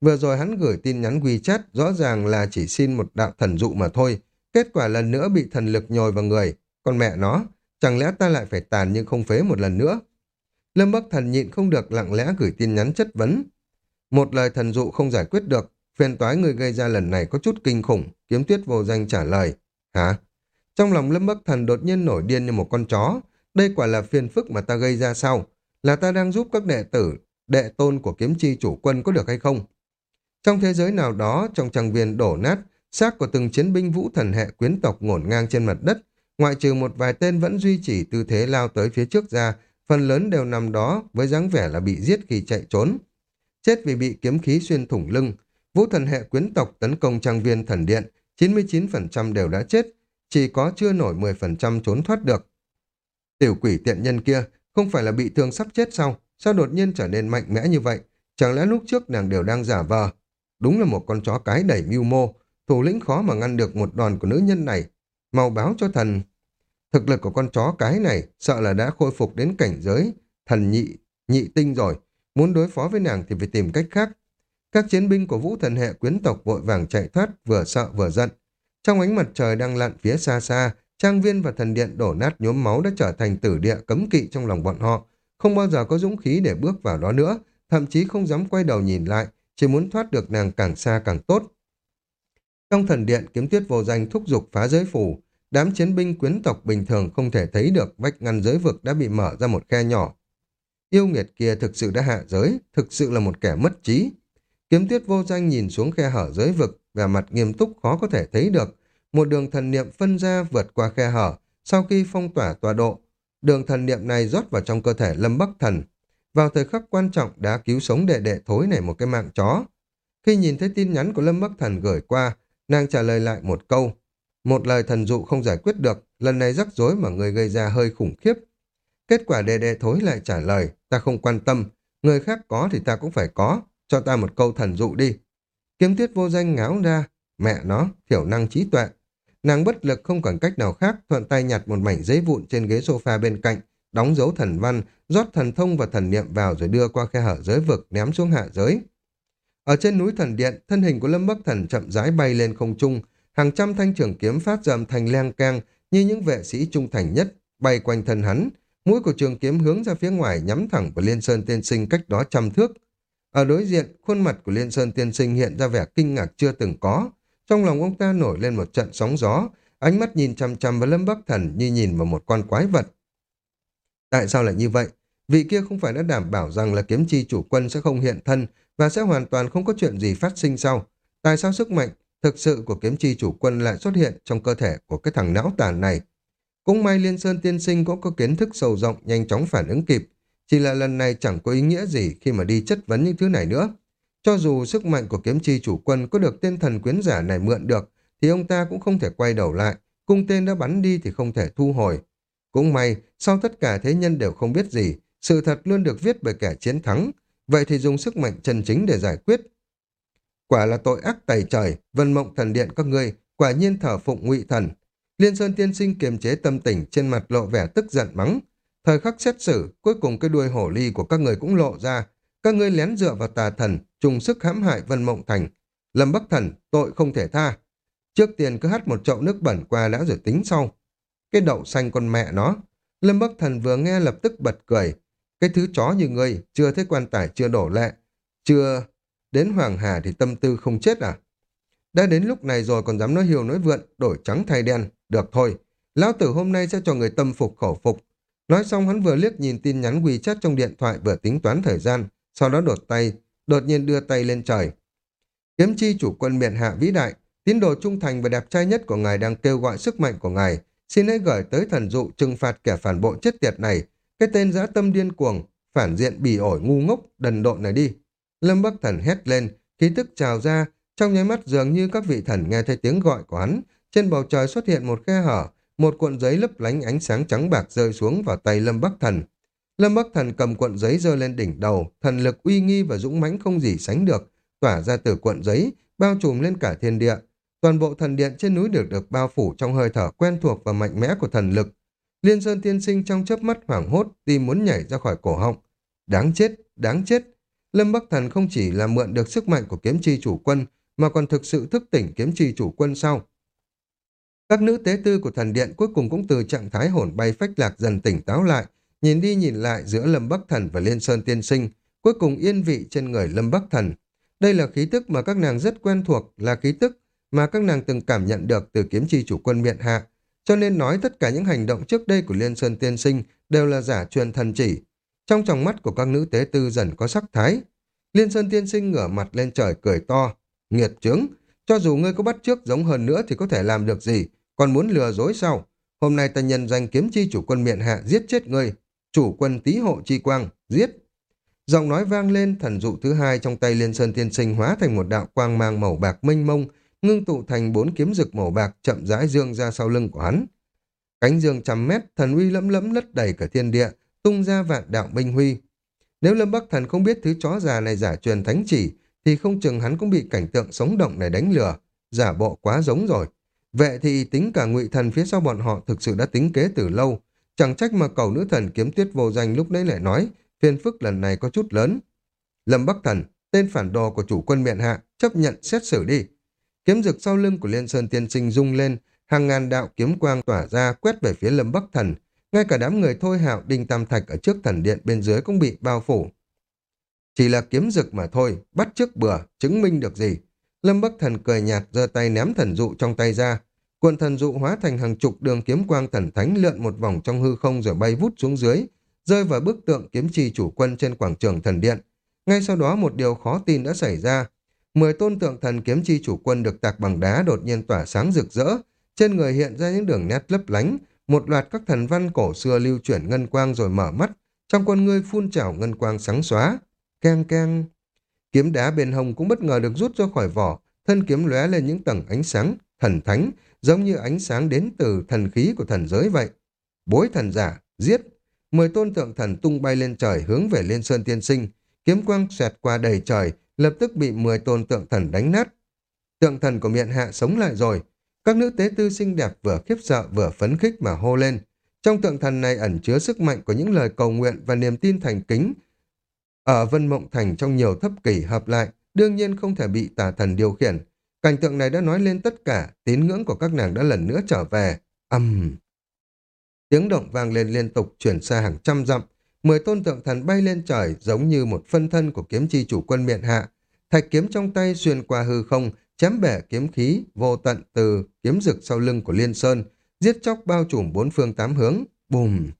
Vừa rồi hắn gửi tin nhắn WeChat rõ ràng là chỉ xin một đạo thần dụ mà thôi. Kết quả lần nữa bị thần lực nhồi vào người. Còn mẹ nó, chẳng lẽ ta lại phải tàn nhưng không phế một lần nữa? Lâm Bắc Thần nhịn không được lặng lẽ gửi tin nhắn chất vấn. Một lời thần dụ không giải quyết được, phiền toái người gây ra lần này có chút kinh khủng, kiếm tuyết vô danh trả lời. Hả? Trong lòng Lâm Bắc Thần đột nhiên nổi điên như một con chó. Đây quả là phiền phức mà ta gây ra sao? Là ta đang giúp các đệ tử, đệ tôn của kiếm chi chủ quân có được hay không? Trong thế giới nào đó, trong trang viên đổ nát, xác của từng chiến binh vũ thần hệ quyến tộc ngổn ngang trên mặt đất, ngoại trừ một vài tên vẫn duy trì tư thế lao tới phía trước ra, phần lớn đều nằm đó với dáng vẻ là bị giết khi chạy trốn. Chết vì bị kiếm khí xuyên thủng lưng, vũ thần hệ quyến tộc tấn công trang viên thần điện, 99% đều đã chết, chỉ có chưa nổi 10% trốn thoát được. Tiểu quỷ tiện nhân kia không phải là bị thương sắp chết sao? Sao đột nhiên trở nên mạnh mẽ như vậy? Chẳng lẽ lúc trước nàng đều đang giả vờ? Đúng là một con chó cái đẩy mưu mô, thủ lĩnh khó mà ngăn được một đòn của nữ nhân này. Màu báo cho thần. Thực lực của con chó cái này sợ là đã khôi phục đến cảnh giới thần nhị, nhị tinh rồi. Muốn đối phó với nàng thì phải tìm cách khác. Các chiến binh của vũ thần hệ quyến tộc vội vàng chạy thoát, vừa sợ vừa giận. Trong ánh mặt trời đang lặn phía xa xa, trang viên và thần điện đổ nát nhuốm máu đã trở thành tử địa cấm kỵ trong lòng bọn họ. Không bao giờ có dũng khí để bước vào đó nữa, thậm chí không dám quay đầu nhìn lại, chỉ muốn thoát được nàng càng xa càng tốt. Trong thần điện, kiếm tuyết vô danh thúc giục phá giới phủ. Đám chiến binh quyến tộc bình thường không thể thấy được vách ngăn giới vực đã bị mở ra một khe nhỏ. Yêu nghiệt kia thực sự đã hạ giới, thực sự là một kẻ mất trí. Kiếm tuyết vô danh nhìn xuống khe hở giới vực, và mặt nghiêm túc khó có thể thấy được. Một đường thần niệm phân ra vượt qua khe hở, sau khi phong tỏa tọa độ. Đường thần niệm này rót vào trong cơ thể Lâm Bắc Thần. Vào thời khắc quan trọng đã cứu sống đệ đệ thối này một cái mạng chó. Khi nhìn thấy tin nhắn của Lâm Bắc Thần gửi qua, nàng trả lời lại một câu. Một lời thần dụ không giải quyết được, lần này rắc rối mà người gây ra hơi khủng khiếp. Kết quả đề đề thối lại trả lời, ta không quan tâm, người khác có thì ta cũng phải có, cho ta một câu thần dụ đi. Kiếm tuyết vô danh ngáo ra, mẹ nó, thiểu năng trí tuệ. Nàng bất lực không còn cách nào khác, thuận tay nhặt một mảnh giấy vụn trên ghế sofa bên cạnh, đóng dấu thần văn, rót thần thông và thần niệm vào rồi đưa qua khe hở giới vực ném xuống hạ giới. Ở trên núi thần điện, thân hình của Lâm Bắc Thần chậm rãi bay lên không trung, hàng trăm thanh trường kiếm phát ra thành leng keng như những vệ sĩ trung thành nhất bay quanh thân hắn, mũi của trường kiếm hướng ra phía ngoài nhắm thẳng vào Liên Sơn Tiên Sinh cách đó trăm thước. Ở đối diện, khuôn mặt của Liên Sơn Tiên Sinh hiện ra vẻ kinh ngạc chưa từng có. Trong lòng ông ta nổi lên một trận sóng gió, ánh mắt nhìn chăm chăm vào Lâm Bắc Thần như nhìn vào một con quái vật. Tại sao lại như vậy? Vị kia không phải đã đảm bảo rằng là kiếm chi chủ quân sẽ không hiện thân và sẽ hoàn toàn không có chuyện gì phát sinh sau. Tại sao sức mạnh thực sự của kiếm chi chủ quân lại xuất hiện trong cơ thể của cái thằng não tàn này? Cũng may Liên Sơn tiên sinh cũng có kiến thức sâu rộng, nhanh chóng phản ứng kịp. Chỉ là lần này chẳng có ý nghĩa gì khi mà đi chất vấn những thứ này nữa. Cho dù sức mạnh của kiếm chi chủ quân có được tên thần quyến giả này mượn được, thì ông ta cũng không thể quay đầu lại. Cung tên đã bắn đi thì không thể thu hồi. Cũng may, sau tất cả thế nhân đều không biết gì, sự thật luôn được viết bởi kẻ chiến thắng. Vậy thì dùng sức mạnh chân chính để giải quyết. Quả là tội ác tày trời, vân mộng thần điện các ngươi, quả nhiên thờ phụng ngụy thần. Liên Sơn tiên sinh kiềm chế tâm tình trên mặt lộ vẻ tức giận mắng. Thời khắc xét xử, cuối cùng cái đuôi hổ ly của các người cũng lộ ra. Các ngươi lén dựa vào tà thần, trùng sức hãm hại Vân Mộng Thành. Lâm Bắc Thần, tội không thể tha. Trước tiên cứ hắt một chậu nước bẩn qua đã rồi tính sau. Cái đậu xanh con mẹ nó. Lâm Bắc Thần vừa nghe lập tức bật cười. Cái thứ chó như ngươi, chưa thấy quan tài chưa đổ lệ. Chưa đến Hoàng Hà thì tâm tư không chết à? Đã đến lúc này rồi còn dám nói hiều nói vượn, đổi trắng thay đen. Được thôi, lão tử hôm nay sẽ cho người tâm phục khẩu phục. Nói xong hắn vừa liếc nhìn tin nhắn WeChat trong điện thoại vừa tính toán thời gian, sau đó đột tay, đột nhiên đưa tay lên trời. Kiếm chi chủ quân miền hạ vĩ đại, tín đồ trung thành và đẹp trai nhất của ngài đang kêu gọi sức mạnh của ngài, xin hãy gửi tới thần dụ trừng phạt kẻ phản bội chết tiệt này, cái tên dã tâm điên cuồng, phản diện bỉ ổi ngu ngốc, đần độn này đi. Lâm Bắc Thần hét lên, khí tức trào ra, trong nháy mắt dường như các vị thần nghe thấy tiếng gọi của hắn, trên bầu trời xuất hiện một khe hở, một cuộn giấy lấp lánh ánh sáng trắng bạc rơi xuống vào tay Lâm Bắc Thần. Lâm Bắc Thần cầm cuộn giấy rơi lên đỉnh đầu, thần lực uy nghi và dũng mãnh không gì sánh được, tỏa ra từ cuộn giấy, bao trùm lên cả thiên địa. Toàn bộ thần điện trên núi được được bao phủ trong hơi thở quen thuộc và mạnh mẽ của thần lực. Liên Sơn tiên sinh trong chớp mắt hoảng hốt, tim muốn nhảy ra khỏi cổ họng. Đáng chết, đáng chết. Lâm Bắc Thần không chỉ là mượn được sức mạnh của kiếm chi chủ quân, mà còn thực sự thức tỉnh kiếm chi chủ quân sau. Các nữ tế tư của thần điện cuối cùng cũng từ trạng thái hồn bay phách lạc dần tỉnh táo lại, nhìn đi nhìn lại giữa Lâm Bắc Thần và Liên Sơn Tiên Sinh, cuối cùng yên vị trên người Lâm Bắc Thần. Đây là khí tức mà các nàng rất quen thuộc, là khí tức mà các nàng từng cảm nhận được từ kiếm chi chủ quân miện hạ, cho nên nói tất cả những hành động trước đây của Liên Sơn Tiên Sinh đều là giả truyền thần chỉ. Trong tròng mắt của các nữ tế tư dần có sắc thái. Liên Sơn Tiên Sinh ngửa mặt lên trời cười to, nghiệt trướng, cho dù ngươi có bắt trước giống hơn nữa thì có thể làm được gì, còn muốn lừa dối sao? Hôm nay ta nhân danh kiếm chi chủ quân miện hạ giết chết ngươi. Chủ quân tý hộ chi quang, giết. Giọng nói vang lên, thần dụ thứ hai trong tay liên sơn tiên sinh hóa thành một đạo quang mang màu bạc mênh mông, ngưng tụ thành bốn kiếm rực màu bạc chậm rãi dương ra sau lưng của hắn. Cánh dương trăm mét, thần uy lẫm lẫm lất đầy cả thiên địa, tung ra vạn đạo minh huy. Nếu Lâm Bắc Thần không biết thứ chó già này giả truyền thánh chỉ, thì không chừng hắn cũng bị cảnh tượng sống động này đánh lừa. Giả bộ quá giống rồi. Vậy thì tính cả ngụy thần phía sau bọn họ thực sự đã tính kế từ lâu. Chẳng trách mà cầu nữ thần kiếm tuyết vô danh lúc nãy lại nói, phiền phức lần này có chút lớn. Lâm Bắc Thần, tên phản đồ của chủ quân miện hạ, chấp nhận xét xử đi. Kiếm rực sau lưng của Liên Sơn tiên sinh rung lên, hàng ngàn đạo kiếm quang tỏa ra quét về phía Lâm Bắc Thần. Ngay cả đám người thôi hạo đinh tam thạch ở trước thần điện bên dưới cũng bị bao phủ. Chỉ là kiếm rực mà thôi, bắt trước bừa, chứng minh được gì. Lâm Bắc Thần cười nhạt giơ tay ném thần dụ trong tay ra. Cuộn thần dụ hóa thành hàng chục đường kiếm quang thần thánh lượn một vòng trong hư không rồi bay vút xuống dưới, rơi vào bức tượng kiếm trì chủ quân trên quảng trường thần điện. Ngay sau đó một điều khó tin đã xảy ra. Mười tôn tượng thần kiếm chi chủ quân được tạc bằng đá đột nhiên tỏa sáng rực rỡ, trên người hiện ra những đường nét lấp lánh, một loạt các thần văn cổ xưa lưu chuyển ngân quang rồi mở mắt, trong con ngươi phun trào ngân quang sáng xóa. Keng keng. Kiếm đá bên hông cũng bất ngờ được rút ra khỏi vỏ, thân kiếm lóe lên những tầng ánh sáng, thần thánh, giống như ánh sáng đến từ thần khí của thần giới vậy. Bối thần giả, giết. Mười tôn tượng thần tung bay lên trời hướng về Liên Sơn Tiên Sinh. Kiếm quang xoẹt qua đầy trời, lập tức bị 10 tôn tượng thần đánh nát. Tượng thần của miệng hạ sống lại rồi. Các nữ tế tư xinh đẹp vừa khiếp sợ vừa phấn khích mà hô lên. Trong tượng thần này ẩn chứa sức mạnh của những lời cầu nguyện và niềm tin thành kính. Ở Vân Mộng Thành trong nhiều thấp kỷ hợp lại, đương nhiên không thể bị tà thần điều khiển. Cảnh tượng này đã nói lên tất cả, tín ngưỡng của các nàng đã lần nữa trở về. Âm! Um. Tiếng động vang lên liên tục chuyển xa hàng trăm dặm. Mười tôn tượng thần bay lên trời giống như một phân thân của kiếm chi chủ quân miện hạ. Thạch kiếm trong tay xuyên qua hư không, chém bẻ kiếm khí vô tận từ kiếm rực sau lưng của Liên Sơn, giết chóc bao trùm bốn phương tám hướng. Bùm!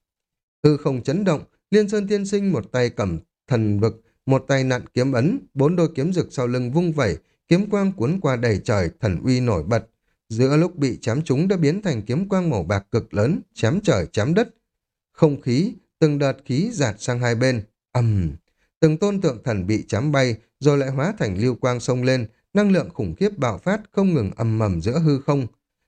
Hư không chấn động, Liên Sơn tiên sinh một tay cầm thần vực, một tay nặn kiếm ấn, bốn đôi kiếm rực sau lưng vung vẩy, kiếm quang cuốn qua đầy trời, thần uy nổi bật. Giữa lúc bị chém chúng đã biến thành kiếm quang màu bạc cực lớn, chém trời chém đất. Không khí, từng đợt khí giạt sang hai bên. ầm Từng tôn tượng thần bị chém bay, rồi lại hóa thành lưu quang sông lên, năng lượng khủng khiếp bạo phát không ngừng ầm mầm giữa hư không.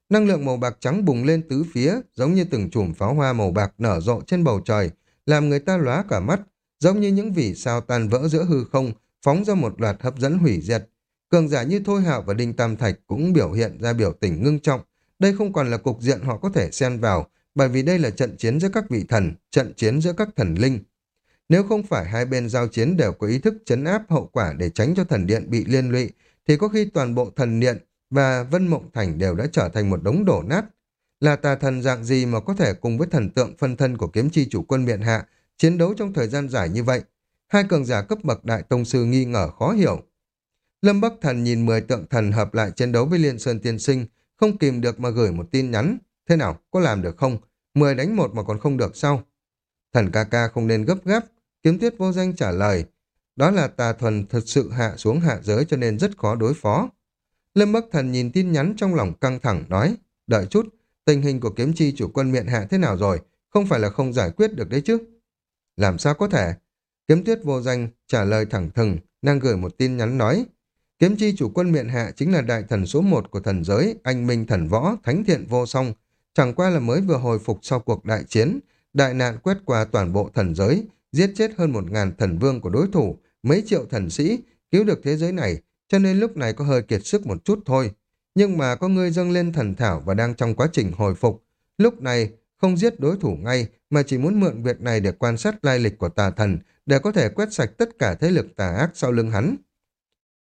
Năng lượng màu bạc trắng bùng lên tứ phía, giống như từng chùm pháo hoa màu bạc nở rộ trên bầu trời, làm người ta lóa cả mắt, giống như những vì sao tan vỡ giữa hư không, phóng ra một loạt hấp dẫn hủy diệt. Cường giả như Thôi Hạo và Đinh Tam Thạch cũng biểu hiện ra biểu tình ngưng trọng. Đây không còn là cục diện họ có thể xen vào, bởi vì đây là trận chiến giữa các vị thần, trận chiến giữa các thần linh. Nếu không phải hai bên giao chiến đều có ý thức chấn áp hậu quả để tránh cho thần điện bị liên lụy, thì có khi toàn bộ thần niệm và Vân Mộng Thành đều đã trở thành một đống đổ nát. Là tà thần dạng gì mà có thể cùng với thần tượng phân thân của kiếm chi chủ quân miện hạ chiến đấu trong thời gian dài như vậy? Hai cường giả cấp bậc đại tông sư nghi ngờ khó hiểu. Lâm Bắc Thần nhìn 10 tượng thần hợp lại chiến đấu với Liên Sơn Tiên Sinh, không kìm được mà gửi một tin nhắn. Thế nào, có làm được không? 10 đánh một mà còn không được sao? Thần ca ca không nên gấp gáp, kiếm tuyết vô danh trả lời. Đó là tà thuần thật sự hạ xuống hạ giới cho nên rất khó đối phó. Lâm Bắc Thần nhìn tin nhắn trong lòng căng thẳng nói, đợi chút, tình hình của kiếm chi chủ quân miện hạ thế nào rồi, không phải là không giải quyết được đấy chứ. Làm sao có thể? Kiếm tuyết vô danh trả lời thẳng thừng, đang gửi một tin nhắn nói, Kiếm chi chủ quân miện hạ chính là đại thần số một của thần giới, anh minh thần võ, thánh thiện vô song. Chẳng qua là mới vừa hồi phục sau cuộc đại chiến, đại nạn quét qua toàn bộ thần giới, giết chết hơn một ngàn thần vương của đối thủ, mấy triệu thần sĩ, cứu được thế giới này, cho nên lúc này có hơi kiệt sức một chút thôi. Nhưng mà có người dâng lên thần thảo và đang trong quá trình hồi phục. Lúc này, không giết đối thủ ngay, mà chỉ muốn mượn việc này để quan sát lai lịch của tà thần, để có thể quét sạch tất cả thế lực tà ác sau lưng hắn.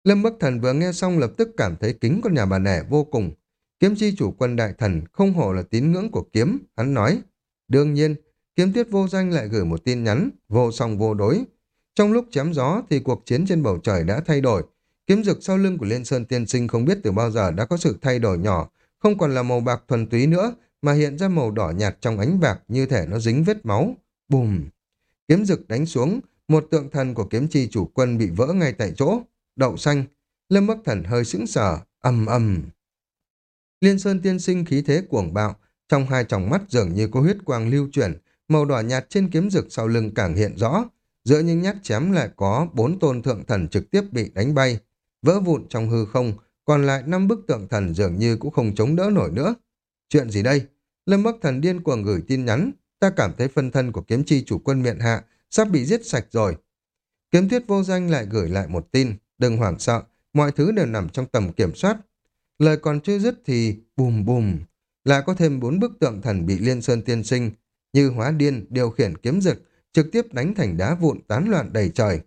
Lâm Bắc Thần vừa nghe xong lập tức cảm thấy kính con nhà bà nẻ vô cùng. Kiếm chi chủ quân đại thần không hổ là tín ngưỡng của kiếm, hắn nói. Đương nhiên, kiếm tiết vô danh lại gửi một tin nhắn, vô song vô đối. Trong lúc chém gió thì cuộc chiến trên bầu trời đã thay đổi. Kiếm dực sau lưng của Liên Sơn Tiên Sinh không biết từ bao giờ đã có sự thay đổi nhỏ, không còn là màu bạc thuần túy nữa, mà hiện ra màu đỏ nhạt trong ánh bạc như thể nó dính vết máu. Bùm! Kiếm dực đánh xuống, một tượng thần của kiếm chi chủ quân bị vỡ ngay tại chỗ đậu xanh. Lâm Bắc Thần hơi sững sờ, ầm ầm. Liên Sơn tiên sinh khí thế cuồng bạo, trong hai tròng mắt dường như có huyết quang lưu chuyển, màu đỏ nhạt trên kiếm dực sau lưng càng hiện rõ. Giữa những nhát chém lại có bốn tôn thượng thần trực tiếp bị đánh bay, vỡ vụn trong hư không, còn lại năm bức tượng thần dường như cũng không chống đỡ nổi nữa. Chuyện gì đây? Lâm Bắc Thần điên cuồng gửi tin nhắn, ta cảm thấy phân thân của kiếm chi chủ quân miện hạ sắp bị giết sạch rồi. Kiếm tuyết vô danh lại gửi lại một tin, Đừng hoảng sợ, mọi thứ đều nằm trong tầm kiểm soát. Lời còn chưa dứt thì bùm bùm, lại có thêm bốn bức tượng thần bị liên sơn tiên sinh, như hóa điên điều khiển kiếm dực, trực tiếp đánh thành đá vụn tán loạn đầy trời.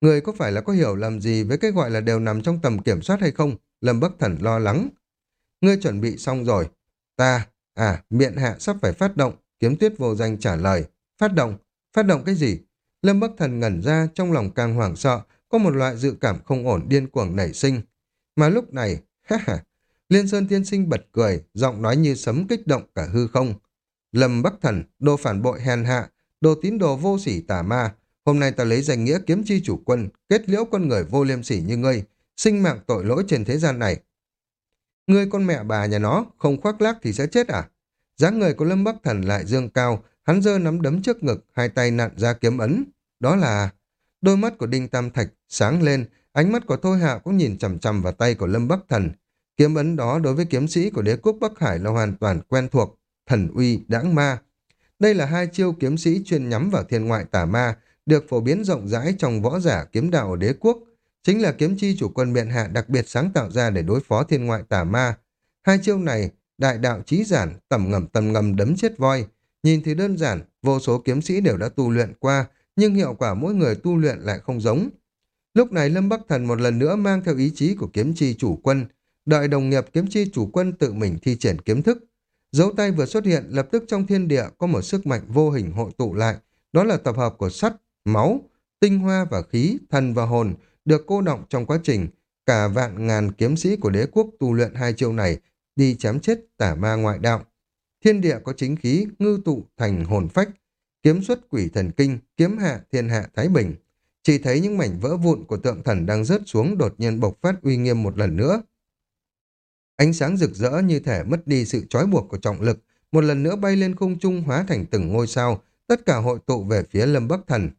Người có phải là có hiểu làm gì với cái gọi là đều nằm trong tầm kiểm soát hay không? Lâm Bắc Thần lo lắng. Ngươi chuẩn bị xong rồi. Ta, à, miệng hạ sắp phải phát động. Kiếm tuyết vô danh trả lời. Phát động? Phát động cái gì? Lâm Bắc Thần ngẩn ra trong lòng càng hoảng sợ, có một loại dự cảm không ổn điên cuồng nảy sinh. Mà lúc này, ha ha, Liên Sơn Tiên Sinh bật cười, giọng nói như sấm kích động cả hư không. Lâm Bắc Thần, đồ phản bội hèn hạ, đồ tín đồ vô sỉ tà ma, hôm nay ta lấy danh nghĩa kiếm chi chủ quân, kết liễu con người vô liêm sỉ như ngươi, sinh mạng tội lỗi trên thế gian này. Ngươi con mẹ bà nhà nó, không khoác lác thì sẽ chết à? dáng người của Lâm Bắc Thần lại dương cao, hắn giơ nắm đấm trước ngực, hai tay nặn ra kiếm ấn. Đó là... Đôi mắt của Đinh Tam Thạch sáng lên, ánh mắt của Thôi Hạ cũng nhìn chằm chằm vào tay của Lâm Bắc Thần. Kiếm ấn đó đối với kiếm sĩ của đế quốc Bắc Hải là hoàn toàn quen thuộc, thần uy, đãng ma. Đây là hai chiêu kiếm sĩ chuyên nhắm vào thiên ngoại tà ma, được phổ biến rộng rãi trong võ giả kiếm đạo ở đế quốc. chính là kiếm chi chủ quân miện hạ đặc biệt sáng tạo ra để đối phó thiên ngoại tà ma. Hai chiêu này, đại đạo trí giản, tầm ngầm tầm ngầm đấm chết voi. Nhìn thì đơn giản, vô số kiếm sĩ đều đã tu luyện qua, nhưng hiệu quả mỗi người tu luyện lại không giống. Lúc này Lâm Bắc Thần một lần nữa mang theo ý chí của kiếm chi chủ quân, đợi đồng nghiệp kiếm chi chủ quân tự mình thi triển kiếm thức. Dấu tay vừa xuất hiện, lập tức trong thiên địa có một sức mạnh vô hình hội tụ lại, đó là tập hợp của sắt, máu, tinh hoa và khí, thần và hồn, được cô động trong quá trình cả vạn ngàn kiếm sĩ của đế quốc tu luyện hai chiêu này đi chém chết tả ma ngoại đạo. Thiên địa có chính khí, ngư tụ thành hồn phách, kiếm xuất quỷ thần kinh, kiếm hạ thiên hạ thái bình. Chỉ thấy những mảnh vỡ vụn của tượng thần đang rớt xuống đột nhiên bộc phát uy nghiêm một lần nữa. Ánh sáng rực rỡ như thể mất đi sự trói buộc của trọng lực, một lần nữa bay lên không trung hóa thành từng ngôi sao, tất cả hội tụ về phía lâm bắc thần.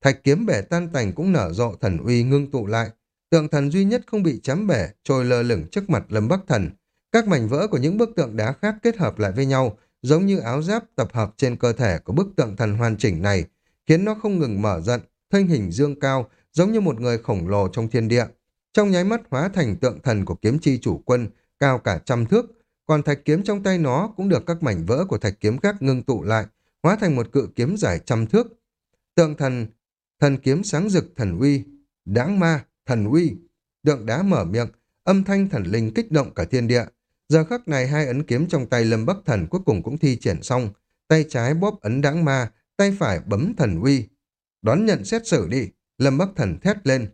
Thạch kiếm bể tan tành cũng nở rộ thần uy ngưng tụ lại. Tượng thần duy nhất không bị chém bể, trôi lơ lửng trước mặt lâm bắc thần. Các mảnh vỡ của những bức tượng đá khác kết hợp lại với nhau, giống như áo giáp tập hợp trên cơ thể của bức tượng thần hoàn chỉnh này, khiến nó không ngừng mở rộng, thân hình dương cao, giống như một người khổng lồ trong thiên địa. Trong nháy mắt hóa thành tượng thần của kiếm chi chủ quân, cao cả trăm thước, còn thạch kiếm trong tay nó cũng được các mảnh vỡ của thạch kiếm khác ngưng tụ lại, hóa thành một cự kiếm dài trăm thước. Tượng thần, thần kiếm sáng rực thần uy, đáng ma, thần uy. Tượng đá mở miệng, âm thanh thần linh kích động cả thiên địa. Giờ khắc này hai ấn kiếm trong tay Lâm Bắc Thần cuối cùng cũng thi triển xong, tay trái bóp ấn đáng ma, tay phải bấm thần uy. Đón nhận xét xử đi, Lâm Bắc Thần thét lên.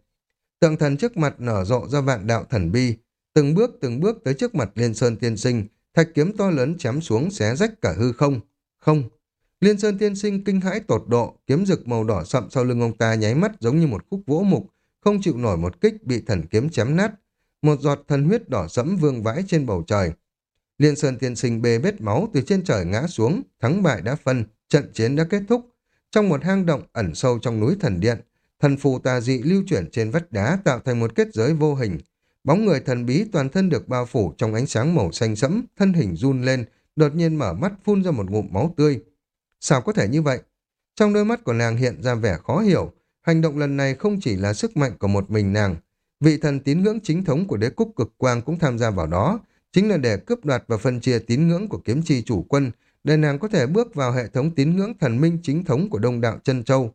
Tượng thần trước mặt nở rộ ra vạn đạo thần bi, từng bước từng bước tới trước mặt Liên Sơn Tiên Sinh, thạch kiếm to lớn chém xuống xé rách cả hư không. Không, Liên Sơn Tiên Sinh kinh hãi tột độ, kiếm rực màu đỏ sậm sau lưng ông ta nháy mắt giống như một khúc vỗ mục, không chịu nổi một kích bị thần kiếm chém nát. Một giọt thần huyết đỏ sẫm vương vãi trên bầu trời. Liên Sơn Tiên Sinh bê bết máu từ trên trời ngã xuống, thắng bại đã phân, trận chiến đã kết thúc. Trong một hang động ẩn sâu trong núi thần điện, thần phù tà dị lưu chuyển trên vách đá tạo thành một kết giới vô hình. Bóng người thần bí toàn thân được bao phủ trong ánh sáng màu xanh sẫm, thân hình run lên, đột nhiên mở mắt phun ra một ngụm máu tươi. Sao có thể như vậy? Trong đôi mắt của nàng hiện ra vẻ khó hiểu. Hành động lần này không chỉ là sức mạnh của một mình nàng. Vị thần tín ngưỡng chính thống của đế quốc cực quang cũng tham gia vào đó. Chính là để cướp đoạt và phân chia tín ngưỡng của kiếm chi chủ quân, để nàng có thể bước vào hệ thống tín ngưỡng thần minh chính thống của đông đạo chân châu.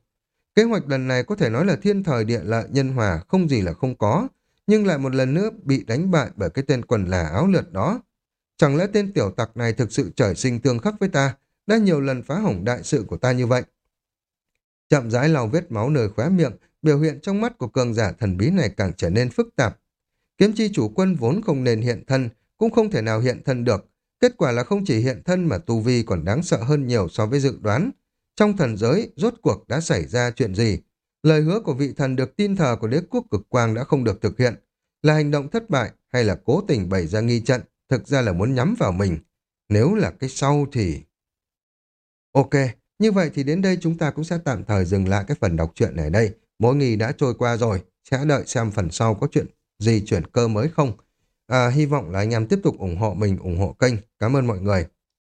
Kế hoạch lần này có thể nói là thiên thời địa lợi nhân hòa, không gì là không có, nhưng lại một lần nữa bị đánh bại bởi cái tên quần là áo lượt đó. Chẳng lẽ tên tiểu tặc này thực sự trời sinh tương khắc với ta, đã nhiều lần phá hỏng đại sự của ta như vậy. Chậm rãi lau vết máu nơi khóe miệng, biểu hiện trong mắt của cường giả thần bí này càng trở nên phức tạp. Kiếm chi chủ quân vốn không nên hiện thân, cũng không thể nào hiện thân được. Kết quả là không chỉ hiện thân mà tu vi còn đáng sợ hơn nhiều so với dự đoán. Trong thần giới, rốt cuộc đã xảy ra chuyện gì? Lời hứa của vị thần được tin thờ của đế quốc cực quang đã không được thực hiện. Là hành động thất bại hay là cố tình bày ra nghi trận, thực ra là muốn nhắm vào mình. Nếu là cái sau thì... Ok, như vậy thì đến đây chúng ta cũng sẽ tạm thời dừng lại cái phần đọc truyện này đây. Mỗi ngày đã trôi qua rồi, sẽ đợi xem phần sau có chuyện gì chuyển cơ mới không. À, hy vọng là anh em tiếp tục ủng hộ mình, ủng hộ kênh. Cảm ơn mọi người.